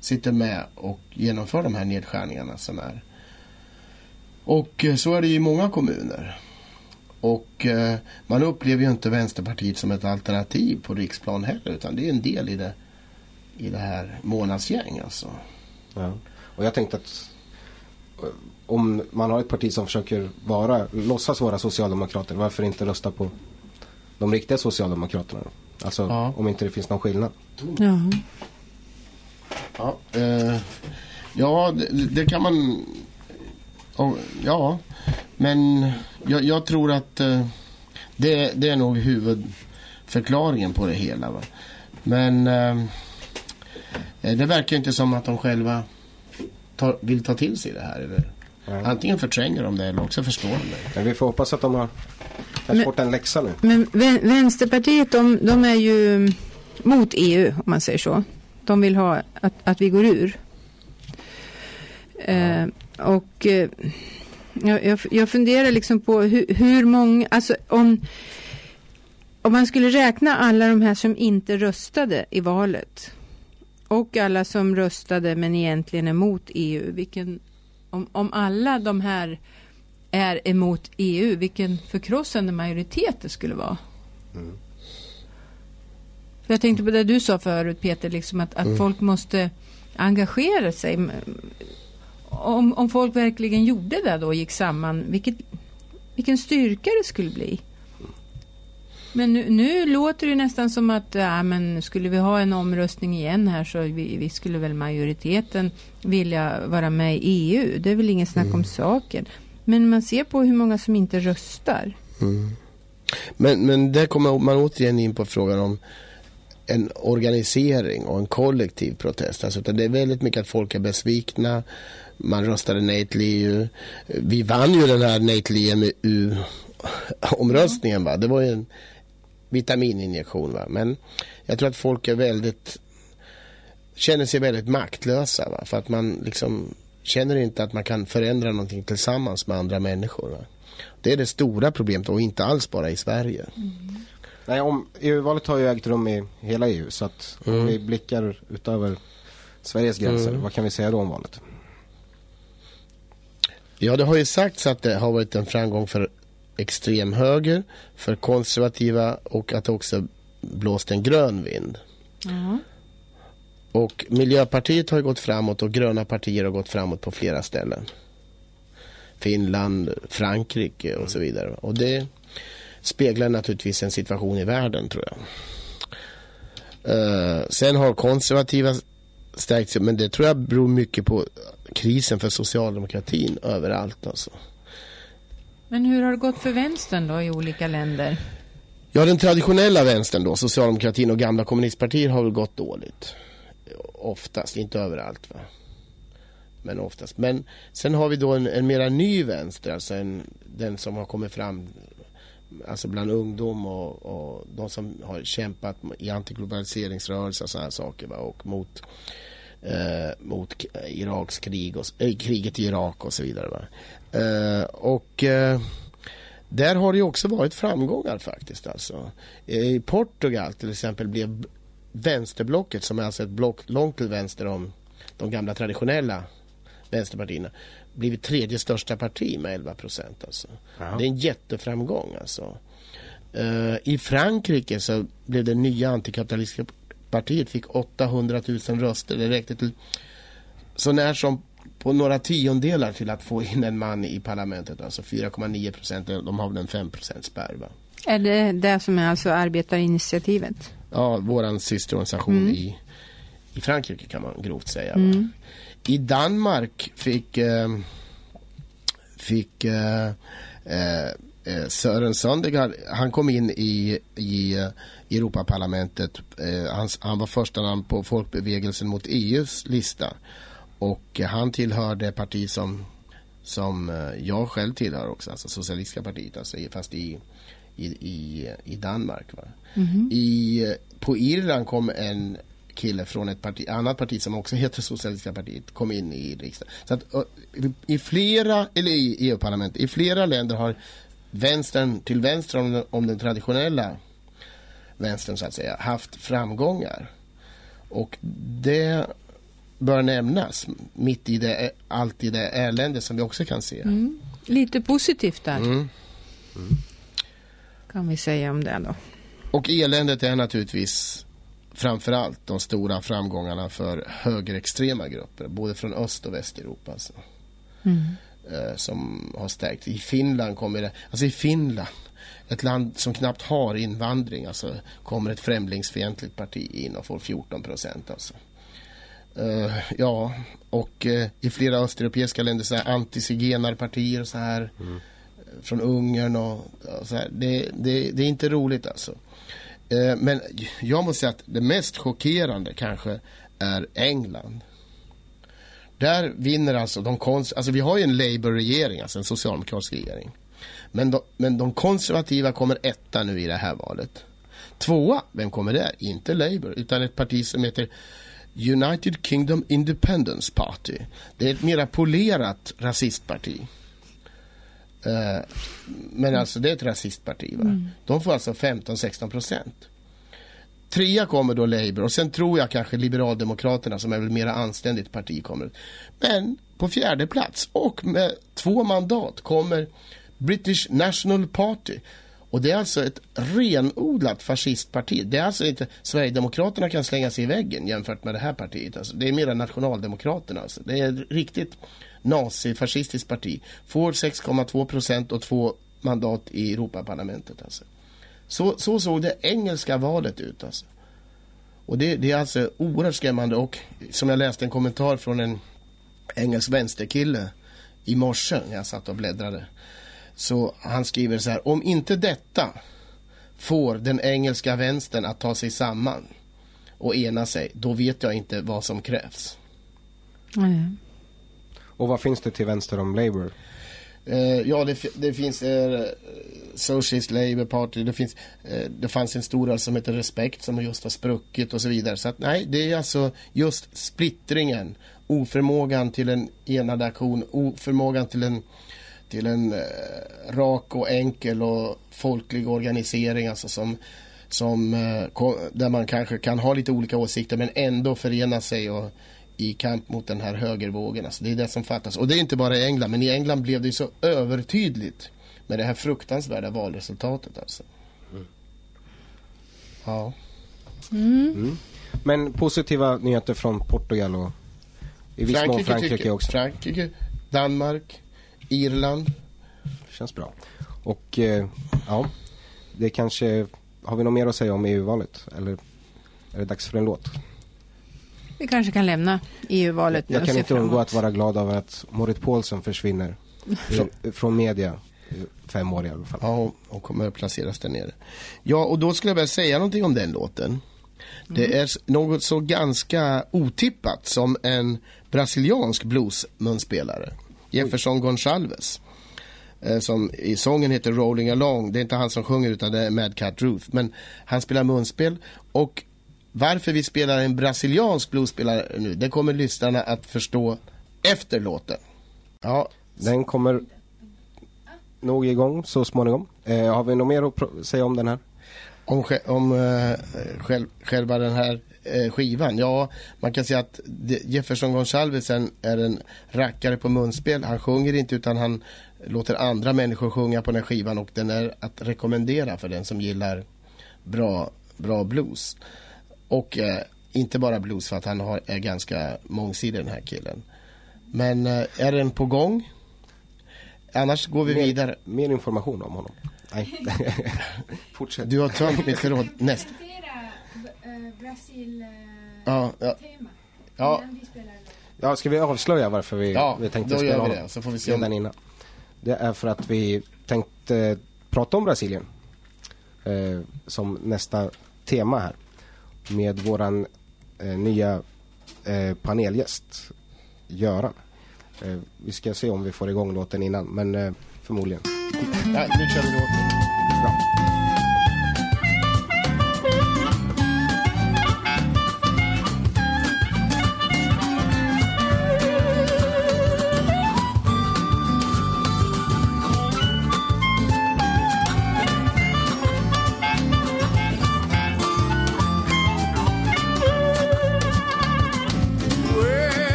sitter med och genomför de här nedskärningarna som är. Och eh, så är det i många kommuner. Och eh, man upplever ju inte Vänsterpartiet som ett alternativ på riksplan heller utan det är en del i det, i det här månadsgäng alltså. Ja. Och jag tänkte att eh, om man har ett parti som försöker vara, låtsas vara socialdemokrater, varför inte rösta på de riktiga socialdemokraterna? Alltså Ja. om inte det finns någon skillnad. Jaha. Ja, eh, ja det, det kan man... oh, Ja, men jag, jag tror att eh, det, det är nog huvudförklaringen på det hela. Va? Men eh, det verkar inte som att de själva tar, vill ta till sig det här. Eller? Antingen förtränger de det eller också förstår de det. Men vi får hoppas att de har kanske Men- fått en läxa nu. Men Vän- Vänsterpartiet de, de är ju mot EU om man säger så. De vill ha att, att vi går ur. Eh, och eh, jag, jag, funderar liksom på hur, hur många, alltså om, om man skulle räkna alla de här som inte röstade i valet och alla som röstade men egentligen är emot EU, vilken, om, om alla de här är emot EU, vilken förkrossande majoritet det skulle vara. För jag tänkte på det du sa förut Peter, liksom att, att Mm. folk måste engagera sig. Om, om folk verkligen gjorde det då, gick samman, vilket, vilken styrka det skulle bli. Men nu, nu låter det nästan som att ja, men skulle vi ha en omröstning igen här så vi, vi skulle väl majoriteten vilja vara med i EU. Det är väl ingen snack om saken. Men man ser på hur många som inte röstar. Mm. Men, men där kommer man återigen in på frågan om en organisering och en kollektiv protest. Alltså, det är väldigt mycket att folk är besvikna. Man röstade nej till EU. Vi vann ju den här nej till EMU-omröstningen. Va? Det var ju en vitamininjektion. Va? Men jag tror att folk är väldigt känner sig väldigt maktlösa. Va? För att man liksom känner inte att man kan förändra någonting tillsammans med andra människor. Va? Det är det stora problemet och inte alls bara i Sverige. Nej, om EU-valet har ju ägt rum i hela EU så att om Mm. vi blickar utöver Sveriges gränser, Mm. vad kan vi säga då om valet? Ja, det har ju sagts att det har varit en framgång för extremhöger, för konservativa och att det också blåst en grön vind. Och Miljöpartiet har gått framåt och gröna partier har gått framåt på flera ställen. Finland, Frankrike och så vidare. Och det speglar naturligtvis en situation i världen tror jag. Eh, sen har konservativa stärkt sig, men det tror jag beror mycket på krisen för socialdemokratin överallt. Alltså. Men hur har det gått för vänstern då i olika länder? Ja, den traditionella vänstern då, socialdemokratin och gamla kommunistpartier har väl gått dåligt. Oftast, inte överallt va. Men oftast. Men sen har vi då en, en mera ny vänster, alltså en, den som har kommit fram alltså bland ungdom och, och de som har kämpat i antiglobaliseringsrörelser och sådana saker va? och mot, eh, mot Iraks krig och, eh, kriget i Irak och så vidare. Va? Eh, och eh, där har det ju också varit framgångar faktiskt. Alltså. Eh, I Portugal till exempel blev vänsterblocket, som är alltså ett block långt till vänster om de gamla traditionella vänsterpartierna, blivit tredje största parti med 11 procent. Alltså. Det är en jätteframgång. Alltså. Eh, I Frankrike så blev det nya antikapitalistiska partiet fick 800 000 röster. Det räckte till så när som på några tiondelar till att få in en man i parlamentet. Alltså 4,9 procent. De har väl en 5 procent spärr. Va? Är det det som är alltså arbetarinitiativet? Ja, våran systerorganisation Mm. i, i Frankrike kan man grovt säga. Mm. I Danmark fick, eh, fick eh, eh, eh, Sören Sondergaard, han kom in i, i eh, Europaparlamentet. Eh, han, han var första namn på folkbevegelsen mot EUs lista. Och han tillhör det parti som, som jag själv tillhör också, alltså Socialistiska partiet, alltså, fast i, i, i, i Danmark. Va? Mhm. I, på Irland kom en kille från ett parti, annat parti som också heter Socialistiska partiet kom in i riksdagen. Så att, i- flera, eller i EU-parlamentet, i flera länder har vänstern till vänster om den, om den traditionella vänstern så att säga haft framgångar. Och det bör nämnas mitt i det, allt i det elände som vi också kan se. Mm. Lite positivt där Mm. Kan vi säga om det då. Och eländet är naturligtvis framförallt de stora framgångarna för högerextrema grupper, både från Öst och Västeuropa. Alltså, Mm. eh, som har stärkt. I Finland kommer det, alltså i Finland, ett land som knappt har invandring, alltså kommer ett främlingsfientligt parti in och får 14 procent. Alltså. Eh, ja, och eh, i flera östeuropeiska länder så här antizigenarpartier och så här eh, från Ungern och, och så här. Det, det, det är inte roligt alltså. Eh, men jag måste säga att det mest chockerande kanske är England. Där vinner alltså de konservativa. alltså vi har ju en Labour-regering, alltså en socialdemokratisk regering. Men de, men de konservativa kommer etta nu i det här valet. Tvåa, vem kommer där? Inte Labour, utan ett parti som heter United Kingdom Independence Party. Det är ett mera polerat rasistparti. Eh, men alltså det är ett rasistparti. Va? Mm. De får alltså 15-16 procent. Trea kommer då Labour och sen tror jag kanske Liberaldemokraterna som är väl mera anständigt parti kommer. Men på fjärde plats och med två mandat kommer British National Party. Och det är alltså ett renodlat fascistparti. Det är alltså inte, Sverigedemokraterna kan slänga sig i väggen jämfört med det här partiet. Alltså, det är mera nationaldemokraterna. Alltså. Det är riktigt nazifascistiskt parti. Får 6,2 procent och två mandat i Europaparlamentet. Alltså. Så, så såg det engelska valet ut. Alltså. Och det, det är alltså oerhört skrämmande. Och som jag läste en kommentar från en engelsk vänsterkille i morse när jag satt och bläddrade. Så han skriver så här, om inte detta får den engelska vänstern att ta sig samman och ena sig, då vet jag inte vad som krävs. Och vad finns det till vänster om Labour? Eh, ja, det, det finns eh, Socialist Labour Party, det, finns, eh, det fanns en stor rörelse som heter Respekt som just har spruckit och så vidare. Så att nej, det är alltså just splittringen, oförmågan till en enad aktion, oförmågan till en, till en eh, rak och enkel och folklig organisering alltså som, som eh, där man kanske kan ha lite olika åsikter men ändå förena sig och i kamp mot den här högervågen. Alltså det är det som fattas. Och det är inte bara i England, men i England blev det ju så övertydligt med det här fruktansvärda valresultatet alltså. Ja. Mm. Men positiva nyheter från Portugal och i viss mån Frankrike tycker- också. Frankrike, Danmark, Irland. Känns bra. Och eh, ja, det kanske, har vi något mer att säga om EU-valet? Eller är det dags för en låt? Vi kanske kan lämna EU-valet nu Jag kan inte undgå att vara glad över att Marit Paulsen försvinner I- från media fem år i alla fall. Ja, och kommer att placeras där nere. Ja, och då skulle jag väl säga någonting om den låten. Det är s- något så ganska otippat som en brasiliansk bluesmunspelare. Jefferson Gonçalves. eh, Som i sången heter Rolling Along. Det är inte han som sjunger utan det är Mad Cat Ruth. Men han spelar munspel. Och varför vi spelar en brasiliansk bluesspelare nu, det kommer lyssnarna att förstå efter låten. Ja, Den kommer nog igång så småningom. Eh, har vi något mer att säga om den här? Om, om eh, själv, själva den här eh, skivan? Ja, man kan säga att Jefferson Gonçalves är en rackare på munspel. Han sjunger inte utan han låter andra människor sjunga på den här skivan och den är att rekommendera för den som gillar bra, bra blues. Och eh, inte bara blues för att han har, är ganska mångsidig den här killen. Men eh, är den på gång? Annars går vi Mer- vidare. Mer information om honom? Nej. Fortsätt. Du har tömt mitt förråd. Näst. Brasil... Ja, ja. Ja. Ja, ska vi avslöja varför vi, Ja, vi tänkte då spela gör vi honom? det, så får vi se om- innan. Det är för att vi tänkte prata om Brasilien. Eh, som nästa tema här. Med våran eh, nya eh, panelgäst, Göran. Eh, vi ska se om vi får igång låten innan, men eh, förmodligen. Ja, nu kör vi låten. hit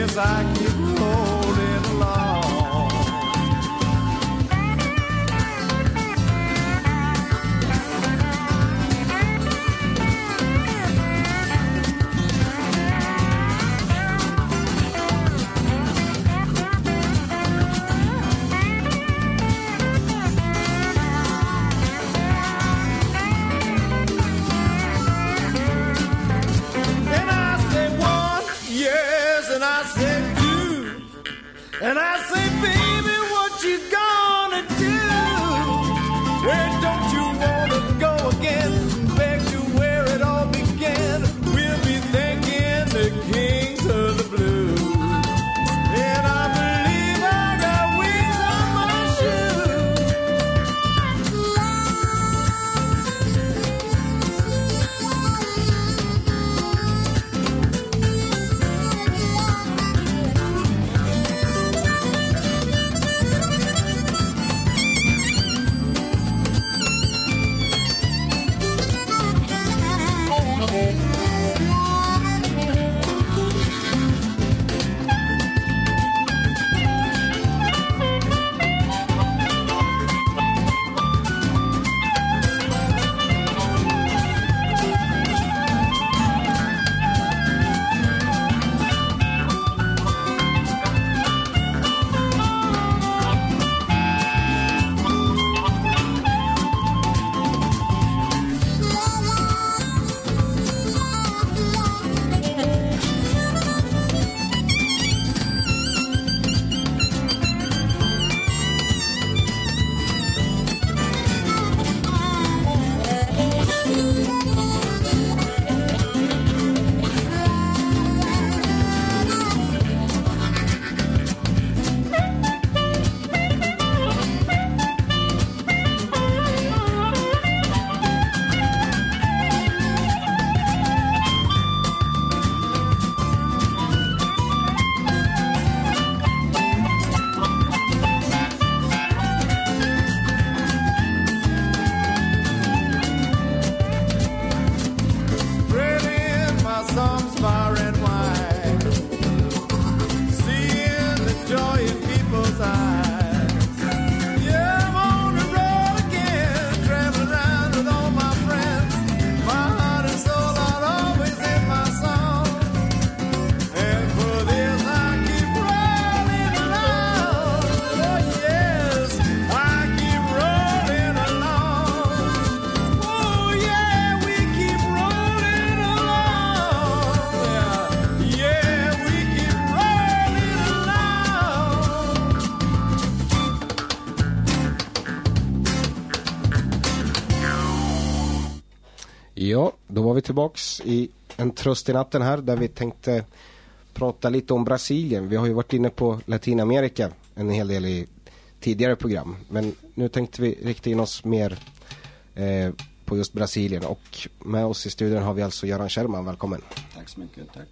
as I keep rolling along. Då var vi tillbaks i en tröst i natten här där vi tänkte prata lite om Brasilien. Vi har ju varit inne på Latinamerika en hel del i tidigare program. Men nu tänkte vi rikta in oss mer eh, på just Brasilien. Och med oss i studion har vi alltså Göran Kjellman. Välkommen. Tack så mycket. Tack.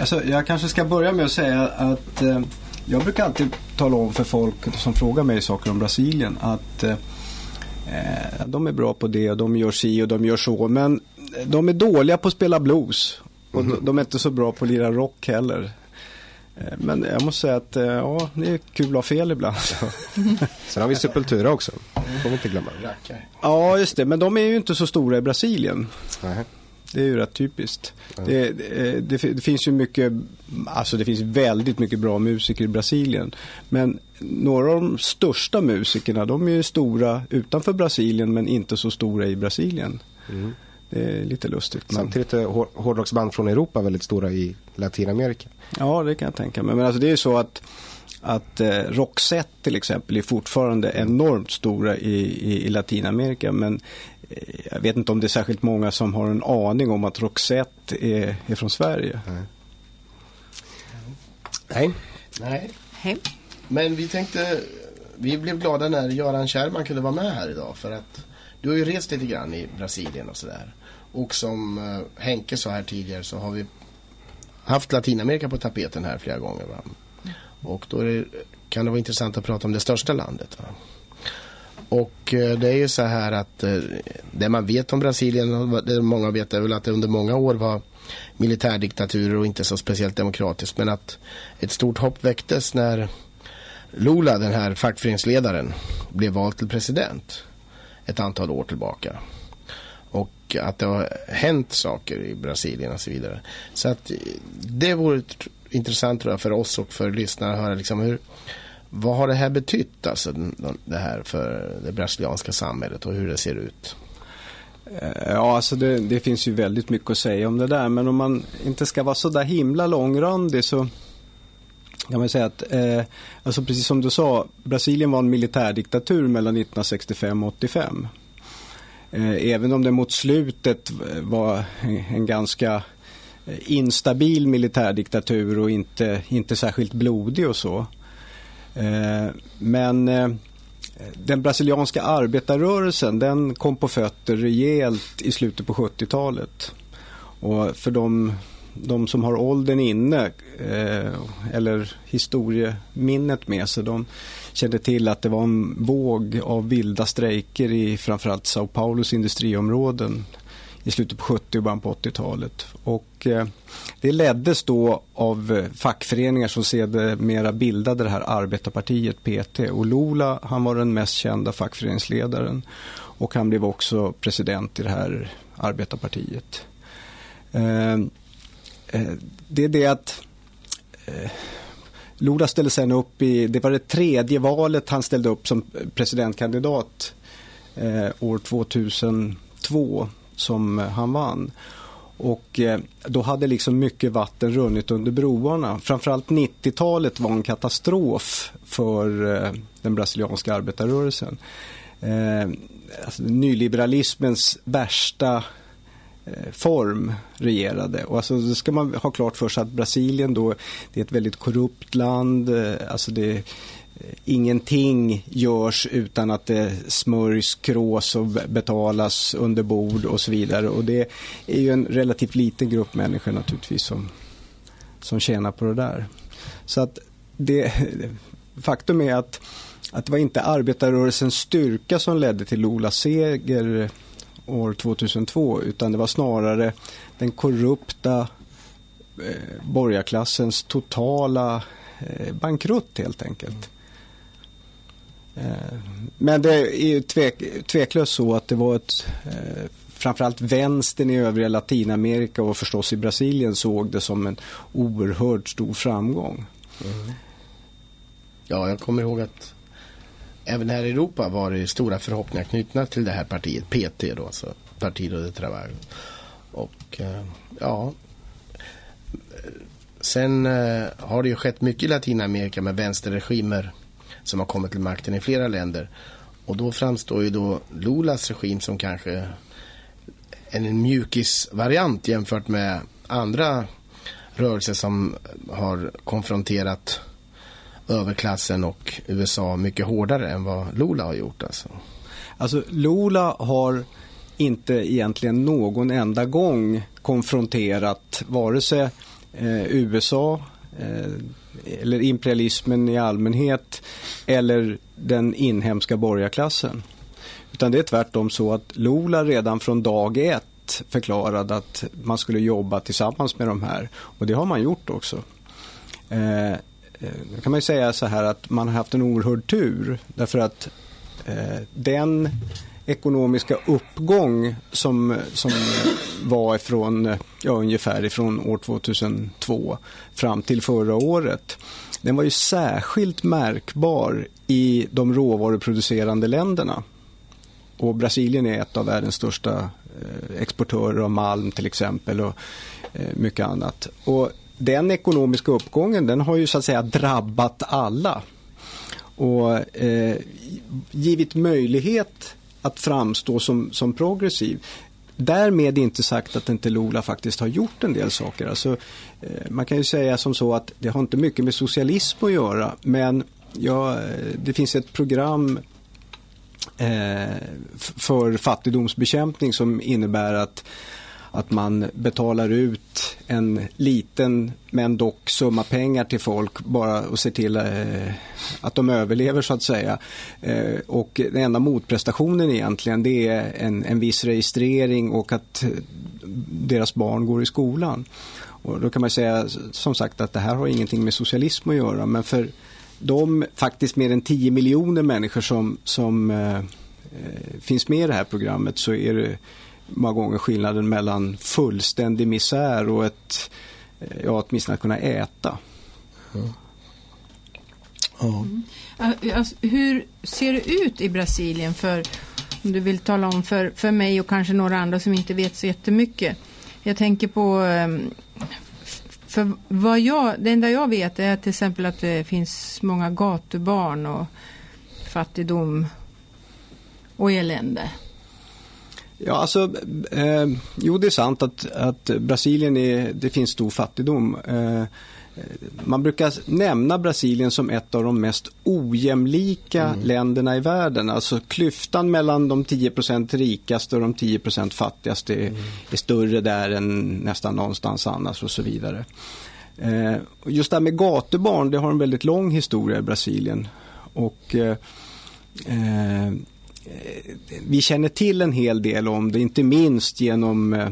Alltså, jag kanske ska börja med att säga att eh, jag brukar alltid tala om för folk som frågar mig saker om Brasilien att eh, eh de är bra på det och de gör si och de gör så. Men de är dåliga på att spela blues. Och de, de är inte så bra på att lira rock heller. Eh, Men jag måste säga att eh, ja, det är kul att ha fel ibland. Sen har vi Sepultura också. får vi inte glömma. Ja, just det. Men de är ju inte så stora i Brasilien. Det är ju rätt typiskt. Det, det, det, det finns ju mycket, alltså det finns väldigt mycket bra musiker i Brasilien. Men några av de största musikerna, de är ju stora utanför Brasilien men inte så stora i Brasilien. Det är lite lustigt. men- Samtidigt är hår- hårdrocksband från Europa väldigt stora i Latinamerika. Ja, det kan jag tänka mig. Men alltså det är ju så att, att eh, Roxette till exempel är fortfarande enormt stora i, i, i Latinamerika. Men eh, jag vet inte om det är särskilt många som har en aning om att Roxette är, är från Sverige. Nej. Nej. Hej. Men vi tänkte, vi blev glada när Göran Kärrman kunde vara med här idag för att du har ju rest lite grann i Brasilien och sådär. Och som eh, Henke sa här tidigare så har vi haft Latinamerika på tapeten här flera gånger. Va? Och då är det, kan det vara intressant att prata om det största landet. Va? Och eh, det är ju så här att eh, det man vet om Brasilien, och det många vet är väl att det under många år var militärdiktaturer och inte så speciellt demokratiskt. Men att ett stort hopp väcktes när Lula, den här fackföreningsledaren, blev vald till president ett antal år tillbaka. Och att det har hänt saker i Brasilien och så vidare. Så att eh, det vore intressant tror jag för oss och för lyssnare att höra liksom hur, vad har det här betytt, alltså det här för det brasilianska samhället och hur det ser ut? Eh, ja, alltså det, det finns ju väldigt mycket att säga om det där. Men om man inte ska vara så där himla långrandig så kan man säga att, eh, alltså precis som du sa, Brasilien var en militärdiktatur mellan 1965 och 85. Eh, även om det mot slutet var en, ganska eh, instabil militärdiktatur och inte, inte särskilt blodig och så. Eh, men eh, den brasilianska arbetarrörelsen den kom på fötter rejält i slutet på 70-talet. Och för de, de som har åldern inne eh, eller historieminnet med sig de kände till att det var en våg av vilda strejker i framförallt Sao Paulos industriområden i slutet på 70 och början på 80-talet. Och eh, det leddes då av fackföreningar som sedermera bildade det här arbetarpartiet PT. Och Lula, han var den mest kända fackföreningsledaren. Och han blev också president i det här arbetarpartiet. Eh, Eh, det är det att eh, Lula ställde sen upp i, det var det tredje valet han ställde upp som presidentkandidat eh, år 2002 som han vann. Och eh, då hade liksom mycket vatten runnit under broarna. Framförallt 90-talet var en katastrof för eh, den brasilianska arbetarrörelsen. Alltså, nyliberalismens värsta Eh, form regerade. Och alltså, då ska man ha klart för sig att Brasilien då det är ett väldigt korrupt land. Eh, alltså det, eh, ingenting görs utan att det smörjs krås och betalas under bord och så vidare. Och det är ju en relativt liten grupp människor naturligtvis som, som tjänar på det där. Så att det, faktum är att, att det var inte arbetarrörelsens styrka som ledde till Lulas seger år 2002 utan det var snarare den korrupta eh, borgarklassens totala eh, bankrutt helt enkelt. Eh, men det är ju tvek, tveklöst så att det var ett eh, framförallt vänstern i övriga Latinamerika och förstås i Brasilien såg det som en oerhört stor framgång. Mm. Ja, jag kommer ihåg att även här i Europa var det stora förhoppningar knutna till det här partiet, PT då, alltså Partido de Trabajo. Och eh, ja, sen eh, har det ju skett mycket i Latinamerika med vänsterregimer som har kommit till makten i flera länder. Och då framstår ju då Lulas regim som kanske en mjukisvariant jämfört med andra rörelser som har konfronterat överklassen och USA mycket hårdare än vad Lula har gjort. Alltså. Alltså Lula har inte egentligen någon enda gång konfronterat vare sig eh, USA eh, eller imperialismen i allmänhet eller den inhemska borgarklassen. Utan det är tvärtom så att Lula redan från dag ett förklarade att man skulle jobba tillsammans med de här. Och det har man gjort också. Eh, då kan man ju säga så här att man har haft en oerhörd tur. Därför att eh, den ekonomiska uppgång som, som var ifrån, ja, ungefär ifrån år 2002 fram till förra året. Den var ju särskilt märkbar i de råvaruproducerande länderna. Och Brasilien är ett av världens största eh, exportörer av malm till exempel och eh, mycket annat. Och den ekonomiska uppgången den har ju så att säga drabbat alla och eh, givit möjlighet att framstå som, som progressiv. Därmed inte sagt att inte Lula faktiskt har gjort en del saker. Alltså, eh, man kan ju säga som så att det har inte mycket med socialism att göra men ja, eh, det finns ett program eh, för fattigdomsbekämpning som innebär att att man betalar ut en liten men dock summa pengar till folk bara och ser till eh, att de överlever så att säga. Eh, och den enda motprestationen egentligen det är en, en viss registrering och att eh, deras barn går i skolan. Och då kan man säga som sagt att det här har ingenting med socialism att göra men för de faktiskt mer än 10 miljoner människor som, som eh, finns med i det här programmet så är det många gånger skillnaden mellan fullständig misär och ett, eh, ja, åtminstone att kunna äta. Ja. Uh, alltså, hur ser det ut i Brasilien för, om du vill tala om för, för mig och kanske några andra som inte vet så jättemycket. Jag tänker på, ehm, för vad jag, det enda jag vet är till exempel att det finns många gatubarn och fattigdom och elände. Ja, alltså, eh, jo det är sant att, att Brasilien är, det finns stor fattigdom. Eh, man brukar nämna Brasilien som ett av de mest ojämlika länderna i världen. Alltså klyftan mellan de 10% rikaste och de 10% fattigaste är, är större där än nästan någonstans annars och så vidare. Eh, just det här med gatubarn, det har en väldigt lång historia i Brasilien. Och eh, eh, vi känner till en hel del om det, inte minst genom eh,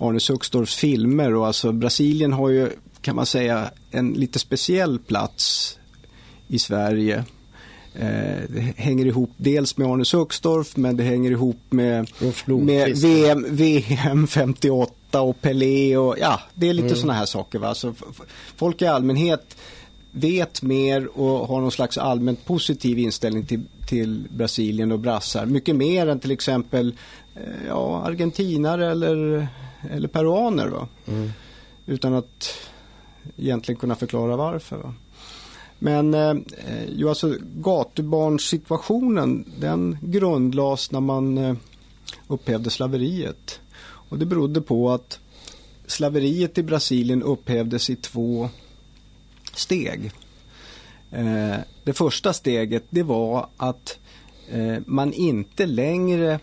Arne Sucksdorfs filmer. Och alltså Brasilien har ju, kan man säga, en lite speciell plats i Sverige. Eh, det hänger ihop dels med Arne Sucksdorf men det hänger ihop med, med. VM, VM 58 och Pelé och ja, det är lite Mm. sådana här saker. Va? Så folk i allmänhet vet mer och har någon slags allmänt positiv inställning till, till Brasilien och brassar. Mycket mer än till exempel eh, ja, argentinare eller, eller peruaner. Va? Utan att egentligen kunna förklara varför. Va? Men eh, ju alltså gatubarnssituationen den grundlades när man eh, upphävde slaveriet. Och det berodde på att slaveriet i Brasilien upphävdes i två steg. Eh, det första steget det var att eh, man inte längre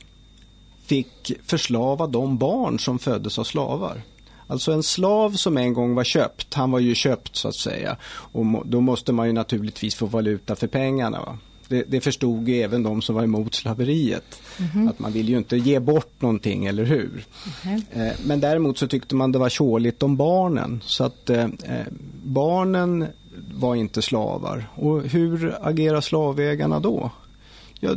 fick förslava de barn som föddes av slavar. Alltså en slav som en gång var köpt, han var ju köpt så att säga. Och då måste man ju naturligtvis få valuta för pengarna. Va? Det, det förstod ju även de som var emot slaveriet. Mhm. Att man vill ju inte ge bort någonting, eller hur? Eh, Men däremot så tyckte man det var tjåligt om barnen. Så att eh, barnen var inte slavar. Och hur agerar slavägarna då? Ja,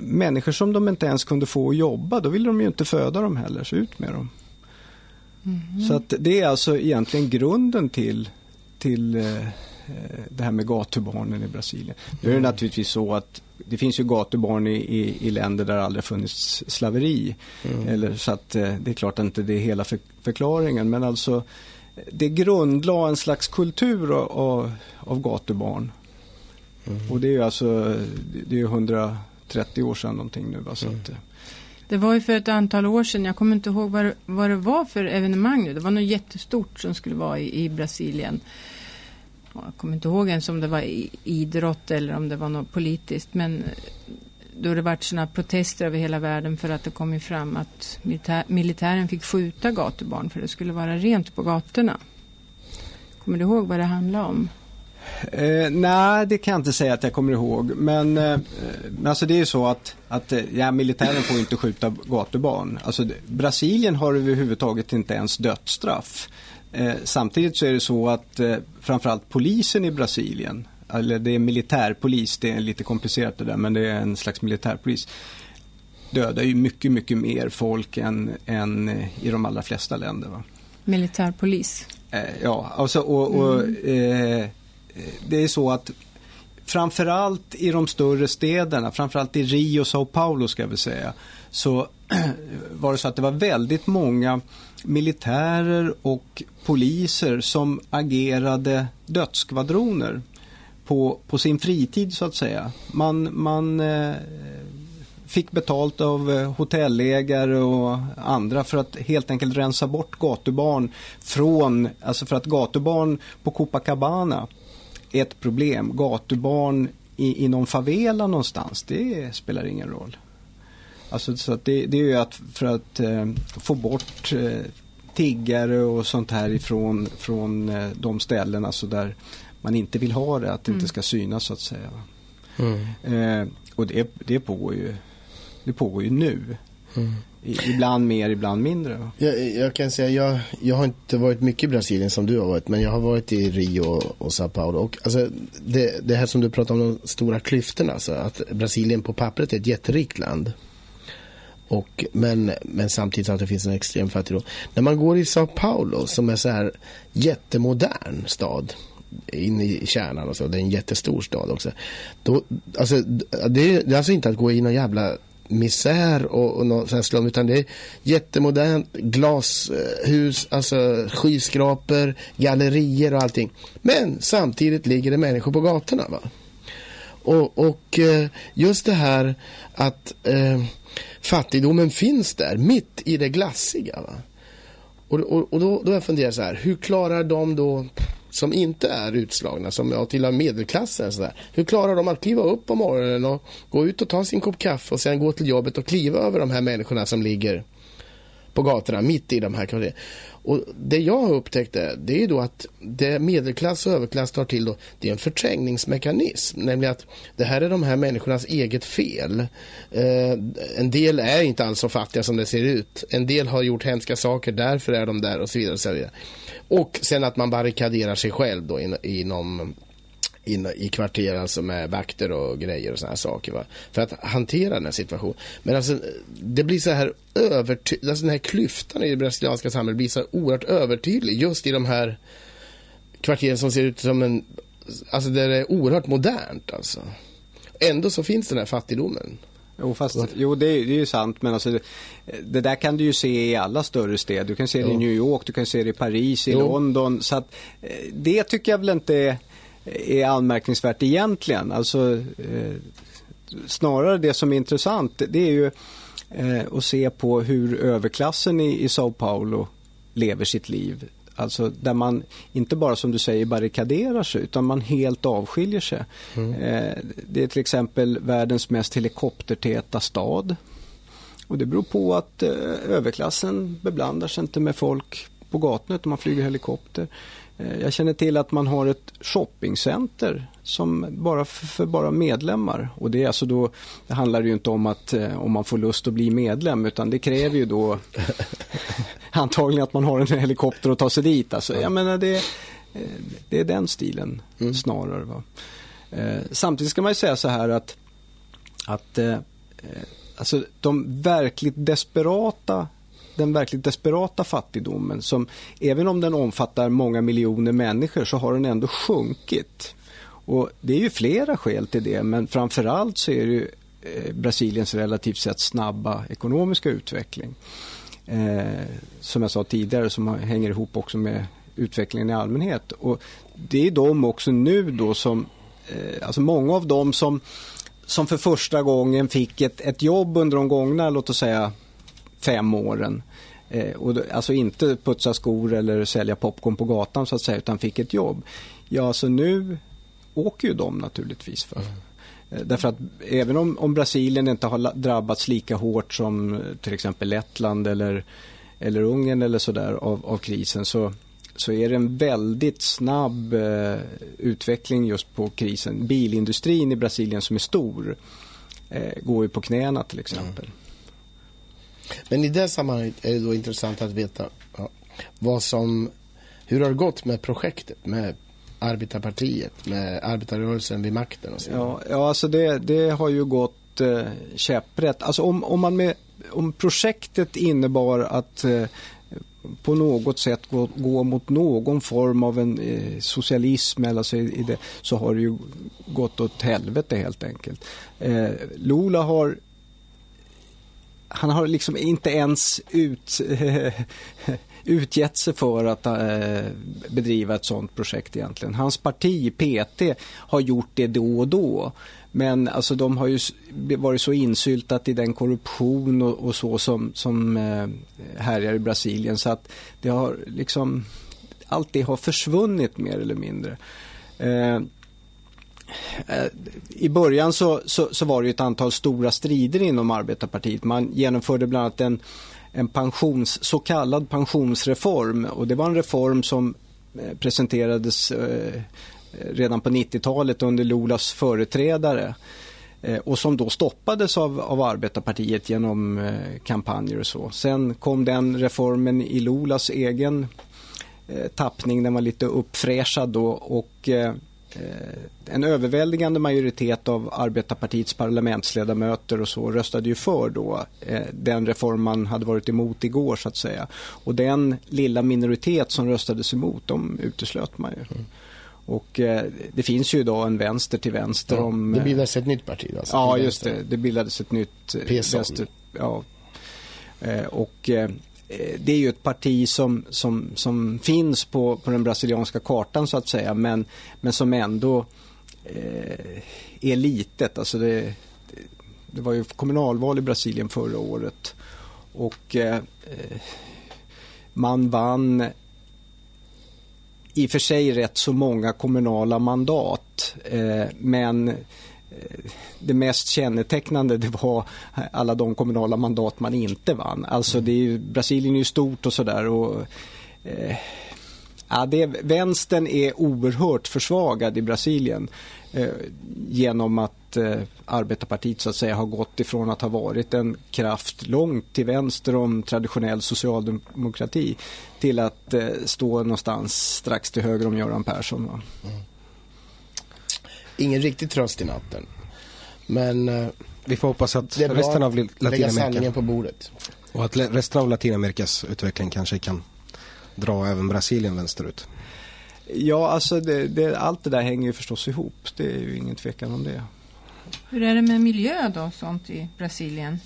människor som de inte ens kunde få att jobba, då ville de ju inte föda dem heller, så ut med dem. Så att det är alltså egentligen grunden till, till eh, eh, det här med gatubarnen i Brasilien. Nu är det naturligtvis så att det finns ju gatubarn i, i, i länder där det aldrig funnits slaveri. Eller, så att eh, det är klart inte det är hela för, förklaringen. Men alltså det grundlade en slags kultur av, av, gatubarn. Och det är ju alltså det är ju 130 år sedan någonting nu. Va? Så att, eh, Det var ju för ett antal år sedan, jag kommer inte ihåg vad, det- vad det var för evenemang nu. Det var något jättestort som skulle vara i, i Brasilien. Ja, Jag kommer inte ihåg ens om det var i, idrott eller om det var något politiskt. Men då det varit sådana protester över hela världen för att det kom fram att militär, militären fick skjuta gatubarn för det skulle vara rent på gatorna. Kommer du ihåg vad det handlade om? Eh, nej, det kan jag inte säga att jag kommer ihåg. Men, eh, alltså det är ju så att, att eh, ja, militären får inte skjuta gatubarn. Alltså, Brasilien har överhuvudtaget inte ens dödsstraff. Eh, samtidigt så är det så att eh, framförallt polisen i Brasilien eller det är militärpolis, det är lite komplicerat det där, men det är en slags militärpolis, dödar ju mycket, mycket mer folk än, än i de allra flesta länder. Va? Militärpolis. Eh, ja, alltså, och, och eh, det är så att framförallt i de större städerna, framförallt i Rio och Sao Paulo ska väl säga, så var det så att det var väldigt många militärer och poliser som agerade dödsskvadroner på, på sin fritid så att säga. Man, man eh, fick betalt av eh, hotellägare och andra för att helt enkelt rensa bort gatubarn från, alltså för att gatubarn på Copacabana är ett problem. Gatubarn i, i någon favela någonstans, det spelar ingen roll. Alltså, så att det, det är ju att för att eh, få bort eh, tiggare och sånt här ifrån från eh, de ställen alltså där man inte vill ha det, att det Mm. inte ska synas så att säga. Mm. Eh, och det, det, pågår ju, det pågår ju nu. Mm. I, ibland mer, ibland mindre. Jag, jag kan säga, jag, jag har inte varit mycket i Brasilien som du har varit, men jag har varit i Rio och, och Sao Paulo. Och, alltså, det, det här som du pratar om, de stora klyftorna, alltså, att Brasilien på pappret är ett jätterikt land. Och, men, men samtidigt att det finns en extrem fattigdom. När man går i Sao Paulo, som är så här jättemodern stad, in i kärnan och så, det är en jättestor stad också. Då, alltså, det, är, det är alltså inte att gå i någon jävla misär och, och någon sån här slum, utan det är jättemodernt glashus, eh, alltså skyskrapor, gallerier och allting. Men samtidigt ligger det människor på gatorna. Va? Och, och eh, just det här att eh, fattigdomen finns där, mitt i det glassiga. Va? Och, och, och då, då har jag funderat så här, hur klarar de då som inte är utslagna, som ja, tillhör medelklassen, så där, hur klarar de att kliva upp på morgonen och gå ut och ta sin kopp kaffe och sen gå till jobbet och kliva över de här människorna som ligger? På gatorna mitt i de här kvarteren. Och det jag har upptäckt är, det är då att det medelklass och överklass tar till då, det är en förträngningsmekanism. Nämligen att det här är de här människornas eget fel. Eh, en del är inte alls så fattiga som det ser ut. En del har gjort hemska saker, därför är de där och så vidare. Och, så vidare. och sen att man barrikaderar sig själv då in, inom in, i kvarter alltså med vakter och grejer och sådana saker. Va? För att hantera den här situationen. Men alltså det blir så här övertydligt, alltså den här klyftan i det brasilianska samhället blir så här oerhört övertydlig just i de här kvarteren som ser ut som en, alltså där det är oerhört modernt alltså. Ändå så finns den här fattigdomen. Jo, fast, jo det, är, det är ju sant men alltså, det, det där kan du ju se i alla större städer. Du kan se det i Jo. New York, du kan se det i Paris, i Jo. London. Så att, eh, det tycker jag väl inte är, är anmärkningsvärt egentligen. Alltså, eh, snarare det som är intressant det är ju eh, att se på hur överklassen i, i Sao Paulo lever sitt liv. Alltså där man inte bara som du säger barrikaderar sig utan man helt avskiljer sig. Eh, det är till exempel världens mest helikoptertäta stad. Och det beror på att eh, överklassen beblandar sig inte med folk på gatorna utan man flyger helikopter. Eh, jag känner till att man har ett shoppingcenter som bara för, för bara medlemmar. Och det är alltså då, det handlar ju inte om att eh, om man får lust att bli medlem utan det kräver ju då antagligen att man har en helikopter och ta sig dit. Alltså, jag menar det, eh, det är den stilen snarare. Va? Samtidigt ska man ju säga så här att, att alltså de verkligt desperata den verkligt desperata fattigdomen som även om den omfattar många miljoner människor så har den ändå sjunkit. Och det är ju flera skäl till det men framförallt så är det ju eh, Brasiliens relativt sett snabba ekonomiska utveckling. Eh, som jag sa tidigare som hänger ihop också med utvecklingen i allmänhet. Och det är de också nu då som, eh, alltså många av dem som, som för första gången fick ett, ett jobb under de gångna, låt oss säga fem åren. Eh, och alltså inte putsa skor eller sälja popcorn på gatan så att säga utan fick ett jobb. Ja, så nu åker ju de naturligtvis för. Eh, Därför att även om, om Brasilien inte har drabbats lika hårt som eh, till exempel Lettland eller, eller Ungern eller sådär av, av krisen så, så är det en väldigt snabb eh, utveckling just på krisen. Bilindustrin i Brasilien som är stor eh, går ju på knäna till exempel. Men i det sammanhanget är det då intressant att veta ja, vad som, hur har det gått med projektet, med arbetarpartiet med arbetarrörelsen vid makten och så. Ja, ja alltså det, det har ju gått eh, käpprätt. Alltså om, om, man med, om projektet innebar att eh, på något sätt gå, gå mot någon form av en eh, socialism eller så, i det, så har det ju gått åt helvete helt enkelt. Eh, Lula har han har liksom inte ens ut, utgett sig för att eh, bedriva ett sådant projekt egentligen. Hans parti, PT, har gjort det då och då. Men alltså de har ju varit så insyltat i den korruption och, och så som, som eh, härjar i Brasilien så att det har liksom allt det har försvunnit mer eller mindre. Eh, Eh, I början så, så, så var det ett antal stora strider inom arbetarpartiet. Man genomförde bland annat en, en pensions, så kallad pensionsreform och det var en reform som eh, presenterades eh, redan på 90-talet under Lulas företrädare eh, och som då stoppades av, av arbetarpartiet genom eh, kampanjer och så. Sen kom den reformen i Lulas egen eh, tappning, den var lite uppfräschad då och en överväldigande majoritet av arbetarpartiets parlamentsledamöter och så röstade ju för då eh, den reform man hade varit emot igår så att säga. Och den lilla minoritet som röstades emot, de uteslöt man ju. Och eh, det finns ju idag en vänster till vänster Ja, om... det eh, bildades ett nytt parti alltså, Ja, just det. Det bildades ett nytt eh, PSOM. vänster... Ja. Eh, Och eh, eh, Eh, det är ju ett parti som, som, som finns på, på den brasilianska kartan så att säga men, men som ändå eh, är litet. Alltså det, det, det var ju kommunalval i Brasilien förra året och eh, eh, man vann i och för sig rätt så många kommunala mandat eh, men eh, det mest kännetecknande det var alla de kommunala mandat man inte vann. Alltså det är ju, Brasilien är ju stort och sådär eh, ja, det, vänstern är oerhört försvagad i Brasilien eh, genom att eh, arbetarpartiet så att säga har gått ifrån att ha varit en kraft långt till vänster om traditionell socialdemokrati till att eh, stå någonstans strax till höger om Göran Persson. Va? Mm. Ingen riktig tröst i natten. Men eh, Vi får hoppas att resten av Latinamerika sanningen på bordet. och att resten av Latinamerikas utveckling kanske kan dra även Brasilien vänsterut. Ja, alltså det, det, allt det där hänger ju förstås ihop. Det är ju ingen tvekan om det. Hur är det med miljö då, sånt i Brasilien?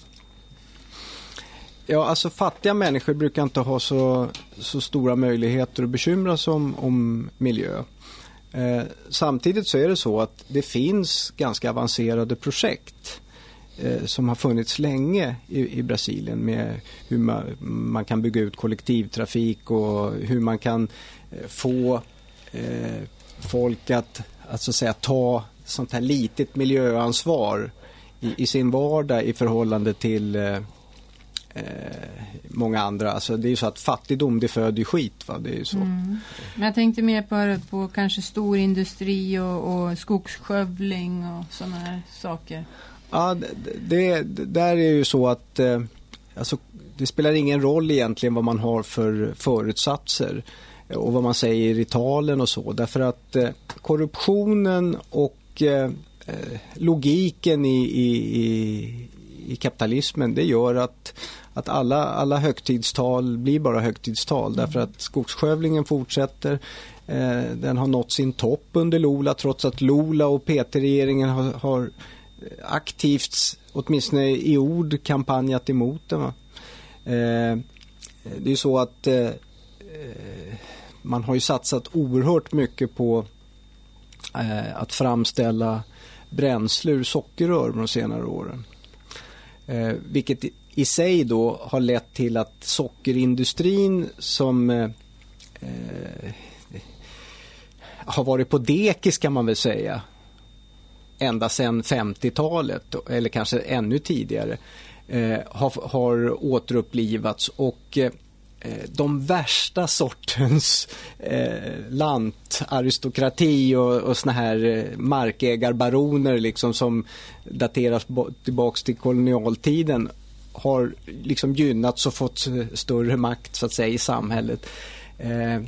Ja, alltså fattiga människor brukar inte ha så, så stora möjligheter att bekymra sig om, om miljö. Eh, samtidigt så är det så att det finns ganska avancerade projekt eh, som har funnits länge i, i Brasilien med hur man, man kan bygga ut kollektivtrafik och hur man kan eh, få eh, folk att, att, så att säga, ta sånt här litet miljöansvar i, i sin vardag i förhållande till eh, eh, många andra. Alltså det är ju så att fattigdom det föder ju skit. Va? Det är så. Mm. Men jag tänkte mer på, på kanske storindustri och, och skogsskövling och sådana här saker. Ja, det, det, det där är ju så att eh, alltså, det spelar ingen roll egentligen vad man har för förutsatser och vad man säger i talen och så. Därför att eh, korruptionen och eh, eh, logiken i, i, i, i kapitalismen det gör att, att alla, alla högtidstal blir bara högtidstal därför att skogsskövlingen fortsätter. Eh, den har nått sin topp under Lola trots att Lola och PT-regeringen har, har aktivt, åtminstone i ord, kampanjat emot den. Eh, det är så att eh, eh, man har ju satsat oerhört mycket på eh, att framställa bränsle ur sockerrör de senare åren. Eh, vilket i- sig då har lett till att sockerindustrin som eh, eh, har varit på dekis kan man väl säga ända sedan 50-talet eller kanske ännu tidigare eh, har, har återupplivats. Och eh, de värsta sortens eh, lantaristokrati och, och såna här eh, markägarbaroner liksom som dateras tillbaks till kolonialtiden har liksom gynnats och fått större makt så att säga i samhället. Eh,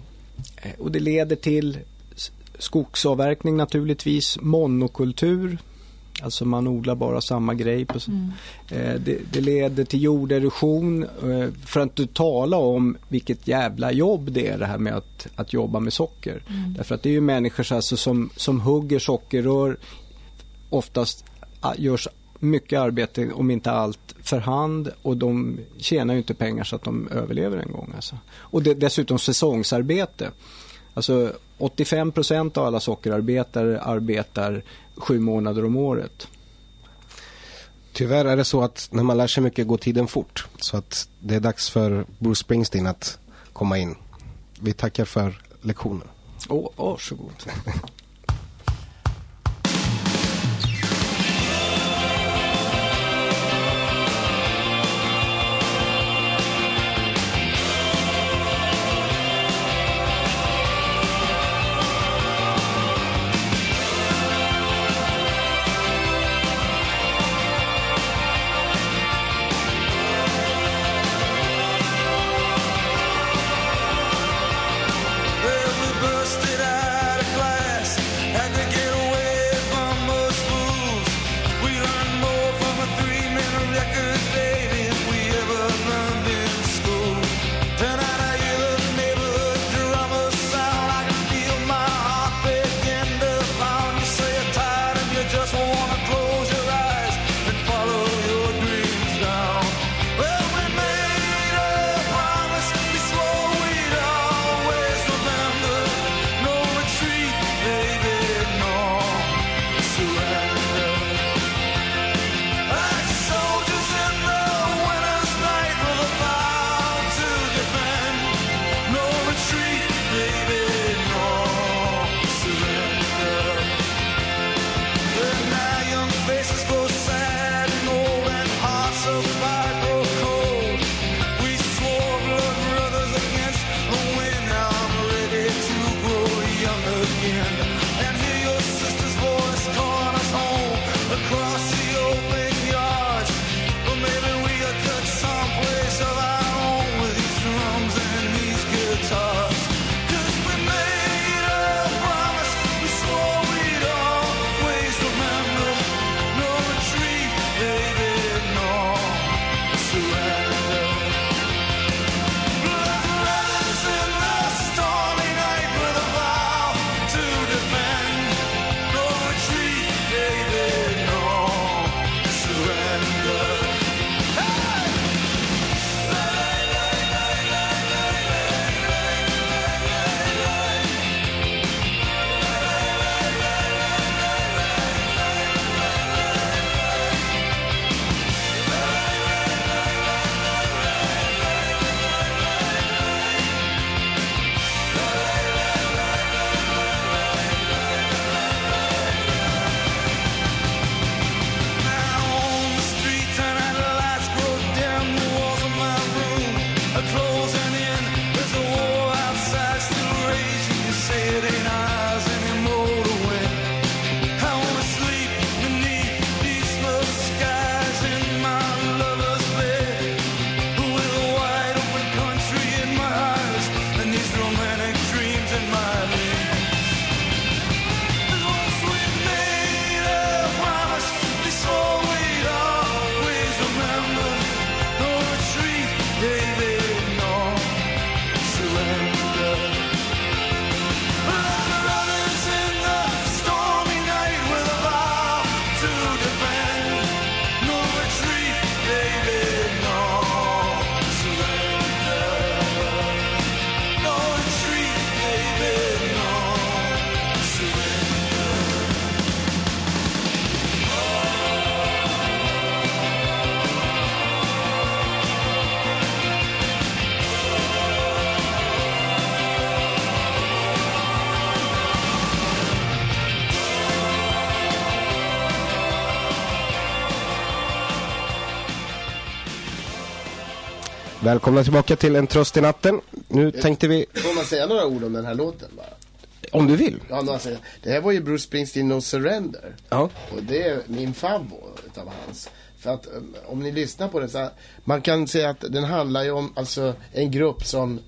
och det leder till skogsavverkning naturligtvis, monokultur, alltså man odlar bara samma grej. Mm. eh, det, det leder till jorderosion, eh, för att inte tala om vilket jävla jobb det är det här med att, att jobba med socker. Mm. Därför att det är ju människor alltså, som, som hugger sockerrör, oftast görs mycket arbete, om inte allt, för hand och de tjänar ju inte pengar så att de överlever en gång. Alltså. Och det, dessutom säsongsarbete. Alltså 85 procent av alla sockerarbetare arbetar sju månader om året. Tyvärr är det så att när man lär sig mycket går tiden fort. Så att det är dags för Bruce Springsteen att komma in. Vi tackar för lektionen. Åh, varsågod. Välkomna tillbaka till En tröst i natten. Nu tänkte vi, Får man säga några ord om den här låten bara? om du vill. Ja, säger. Det här var ju Bruce Springsteen No Surrender. Ja. Och det är min favorit utav hans. För att um, om ni lyssnar på den så här, man kan säga att den handlar ju om alltså en grupp som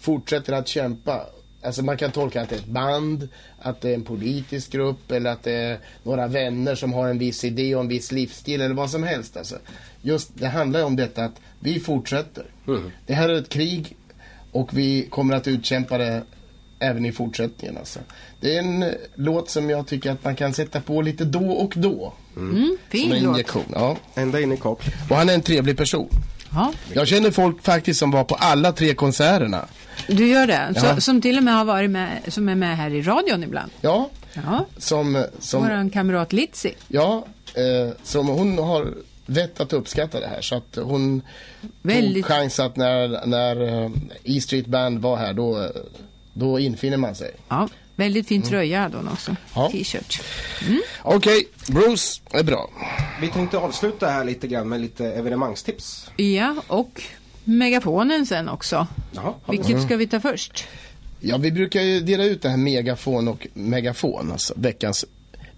fortsätter att kämpa Alltså man kan tolka att det är ett band, att det är en politisk grupp eller att det är några vänner som har en viss idé och en viss livsstil eller vad som helst. Alltså. Just, det handlar om detta att vi fortsätter. Det här är ett krig och vi kommer att utkämpa det även i fortsättningen. Alltså. Det är en eh, låt som jag tycker att man kan sätta på lite då och då. Mm, fin som en låt. injektion. Ja. Ända in i kaklet. Och han är en trevlig person. Ja. Jag känner folk faktiskt som var på alla tre konserterna. Du gör det? Så. Som till och med har varit med, som är med här i radion ibland? Ja, Ja, som, som, våran kamrat Litsi. ja eh, som hon har vett att uppskatta det här. Så att hon Väldigt- tog chans att när, när eh, E Street Band var här då, eh, då infinner man sig. Ja, väldigt fin Mm. tröja hade hon också. Ja. T-shirt. Okej, Bruce är bra. Vi tänkte avsluta här lite grann med lite evenemangstips. Ja, och megafonen sen också. Jaha. Vilket ska vi ta först? Ja, vi brukar ju dela ut det här megafon och megafon. Alltså veckans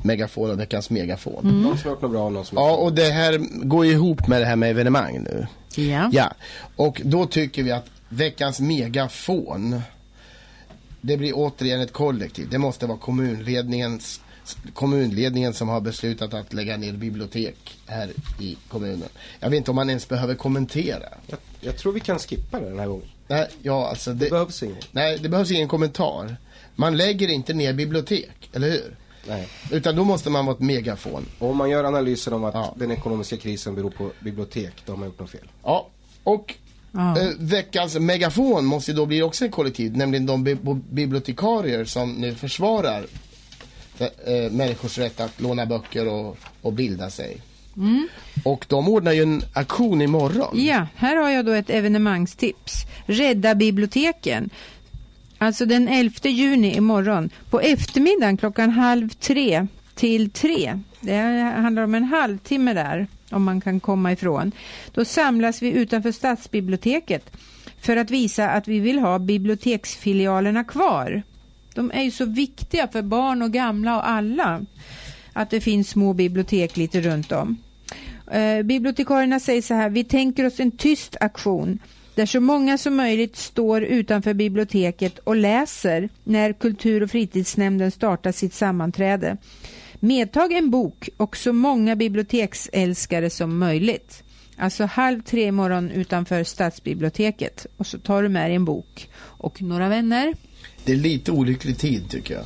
megafon och veckans megafon. Mm. Någon som har gjort något bra och någon som Ja, och det här går ju ihop med det här med evenemang nu. Ja. Ja, och då tycker vi att veckans megafon, det blir återigen ett kollektiv. Det måste vara kommunledningens kommunledningen som har beslutat att lägga ner bibliotek här i kommunen. Jag vet inte om man ens behöver kommentera. Jag, jag tror vi kan skippa det den här gången. Nej, ja, alltså det, Det behövs inget. nej, det behövs ingen kommentar. Man lägger inte ner bibliotek, eller hur? Nej. Utan då måste man vara ett megafon. Och om man gör analysen om att Ja. den ekonomiska krisen beror på bibliotek, då har man gjort något fel. Ja, och Ja. eh, veckans megafon måste då bli också en kollektiv, nämligen de bi bibliotekarier som nu försvarar eh, människors rätt att låna böcker och, och bilda sig. Mm. Och de ordnar ju en aktion imorgon. Ja, här har jag då ett evenemangstips. Rädda biblioteken. Alltså den 11 juni imorgon på eftermiddagen klockan halv tre till tre. Det handlar om en halvtimme där om man kan komma ifrån. Då samlas vi utanför stadsbiblioteket för att visa att vi vill ha biblioteksfilialerna kvar. De är ju så viktiga för barn och gamla och alla att det finns små bibliotek lite runt om. Eh, bibliotekarierna säger så här, vi tänker oss en tyst aktion där så många som möjligt står utanför biblioteket och läser när kultur- och fritidsnämnden startar sitt sammanträde. Medtag en bok och så många biblioteksälskare som möjligt. Alltså halv tre imorgon utanför stadsbiblioteket och så tar du med dig en bok och några vänner. Det är lite olycklig tid tycker jag.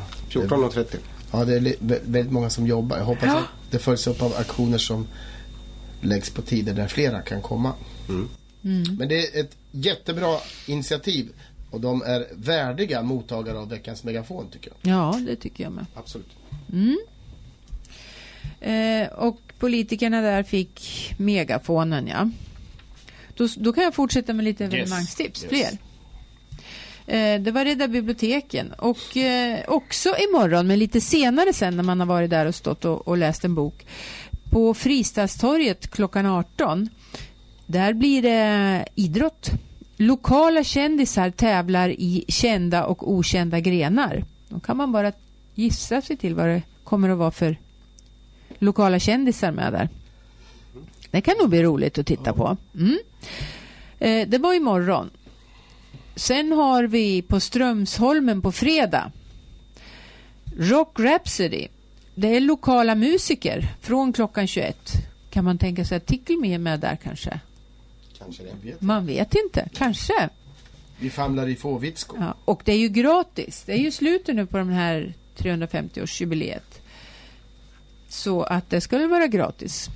14.30. Ja, det är väldigt många som jobbar. Jag hoppas Ja. att det följs upp av aktioner som läggs på tider där flera kan komma. Mm. Men det är ett jättebra initiativ och de är värdiga mottagare av veckans megafon tycker jag. Ja, det tycker jag med. Absolut. Mm. Eh, och politikerna där fick megafonen, ja. Då, då kan jag fortsätta med lite evenemangstips, yes. fler. Eh, det var Rädda biblioteken och eh, också imorgon, men lite senare sen när man har varit där och stått och, och läst en bok. På Fristadstorget klockan 18. Där blir det idrott. Lokala kändisar tävlar i kända och okända grenar. Då kan man bara gissa sig till vad det kommer att vara för lokala kändisar med där. Det kan nog bli roligt att titta på. Mm. Eh, det var imorgon. Sen har vi på Strömsholmen på fredag Rock Rhapsody. Det är lokala musiker från klockan 21. Kan man tänka sig att Tickle är med där kanske? Kanske det. Man vet inte. Kanske. Vi famlar i Fåvitsko. Ja, och det är ju gratis. Det är ju slutet nu på den här 350-årsjubileet. Så att det skulle vara gratis.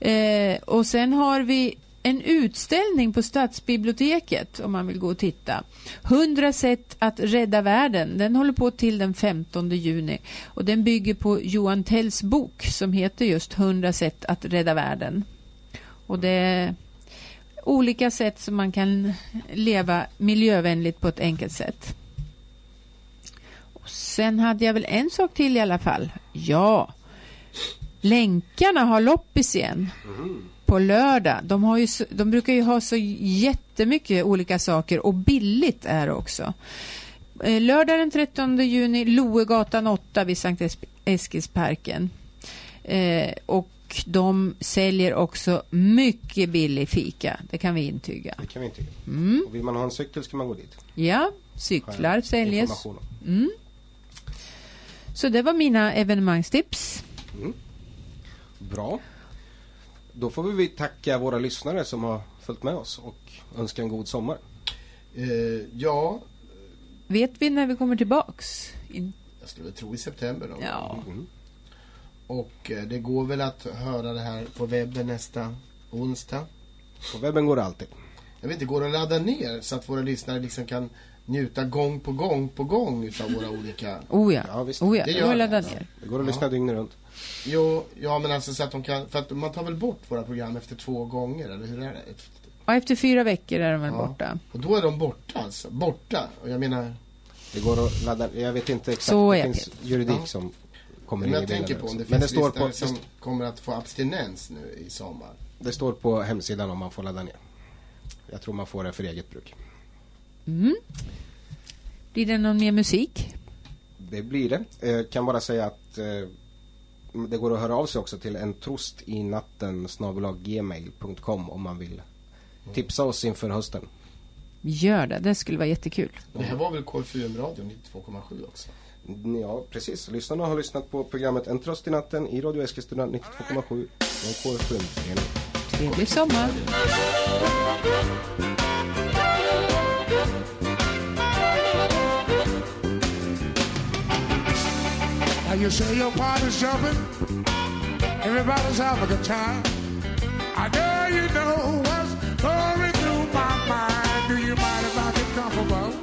Eh, och sen har vi en utställning på Stadsbiblioteket om man vill gå och titta. 100 sätt att rädda världen. Den håller på till den 15 juni. Och den bygger på Johan Tells bok som heter just 100 sätt att rädda världen. Och det är olika sätt som man kan leva miljövänligt på ett enkelt sätt. Och sen hade jag väl en sak till i alla fall. Ja, Länkarna har loppis igen på lördag. De, har ju, de brukar ju ha så jättemycket olika saker och billigt är det också. Eh, Lördag den 13 juni, Loegatan 8 vid Sankt Es- Eskilsparken. Eh, och de säljer också mycket billig fika. Det kan vi intyga. Det kan vi inte tycka. Mm. Och vill man ha en cykel ska man gå dit. Ja, cyklar om. Mm. Så det var mina evenemangstips. Bra. Då får vi tacka våra lyssnare som har följt med oss och önska en god sommar. Eh, ja, Vet vi när vi kommer tillbaks? In- jag skulle tro i september då. Ja. Mm. Och eh, det går väl att höra det här på webben nästa onsdag. På webben går det alltid. Jag vet inte, går det att ladda ner så att våra lyssnare liksom kan njuta gång på gång på gång utav våra olika... Oh ja. Ja, visst. Oh ja, Det det gör går att det, ladda alltså. ner. Det går att lyssna dygnet runt. Jo, ja men alltså så att de kan... För att man tar väl bort våra program efter två gånger, eller hur är det? Och efter fyra veckor är de väl Ja. borta. Och då är de borta alltså. Borta. Och jag menar... Det går att ladda. Jag vet inte exakt. Så det finns det. juridik Ja. som kommer Men in i jag tänker bilden på det Men det står, på, som kommer att få abstinens nu i sommar. det står på hemsidan om man får ladda ner. Jag tror man får det för eget bruk. Mm. Blir det någon mer musik? Det blir det. Eh, kan bara säga att eh, det går att höra av sig också till en trost i natten gmail.com om man vill tipsa oss inför hösten. Gör det, det skulle vara jättekul. Det här var väl KFUM-radion 92,7 också? Ja, precis. Lyssnarna har lyssnat på programmet En tröst i natten i Radio Eskilstuna 92,7 från KFUM. Trevlig sommar. Now you say your party's jumping, everybody's having a good time. I know you know what's going through my mind. Do you mind if I get comfortable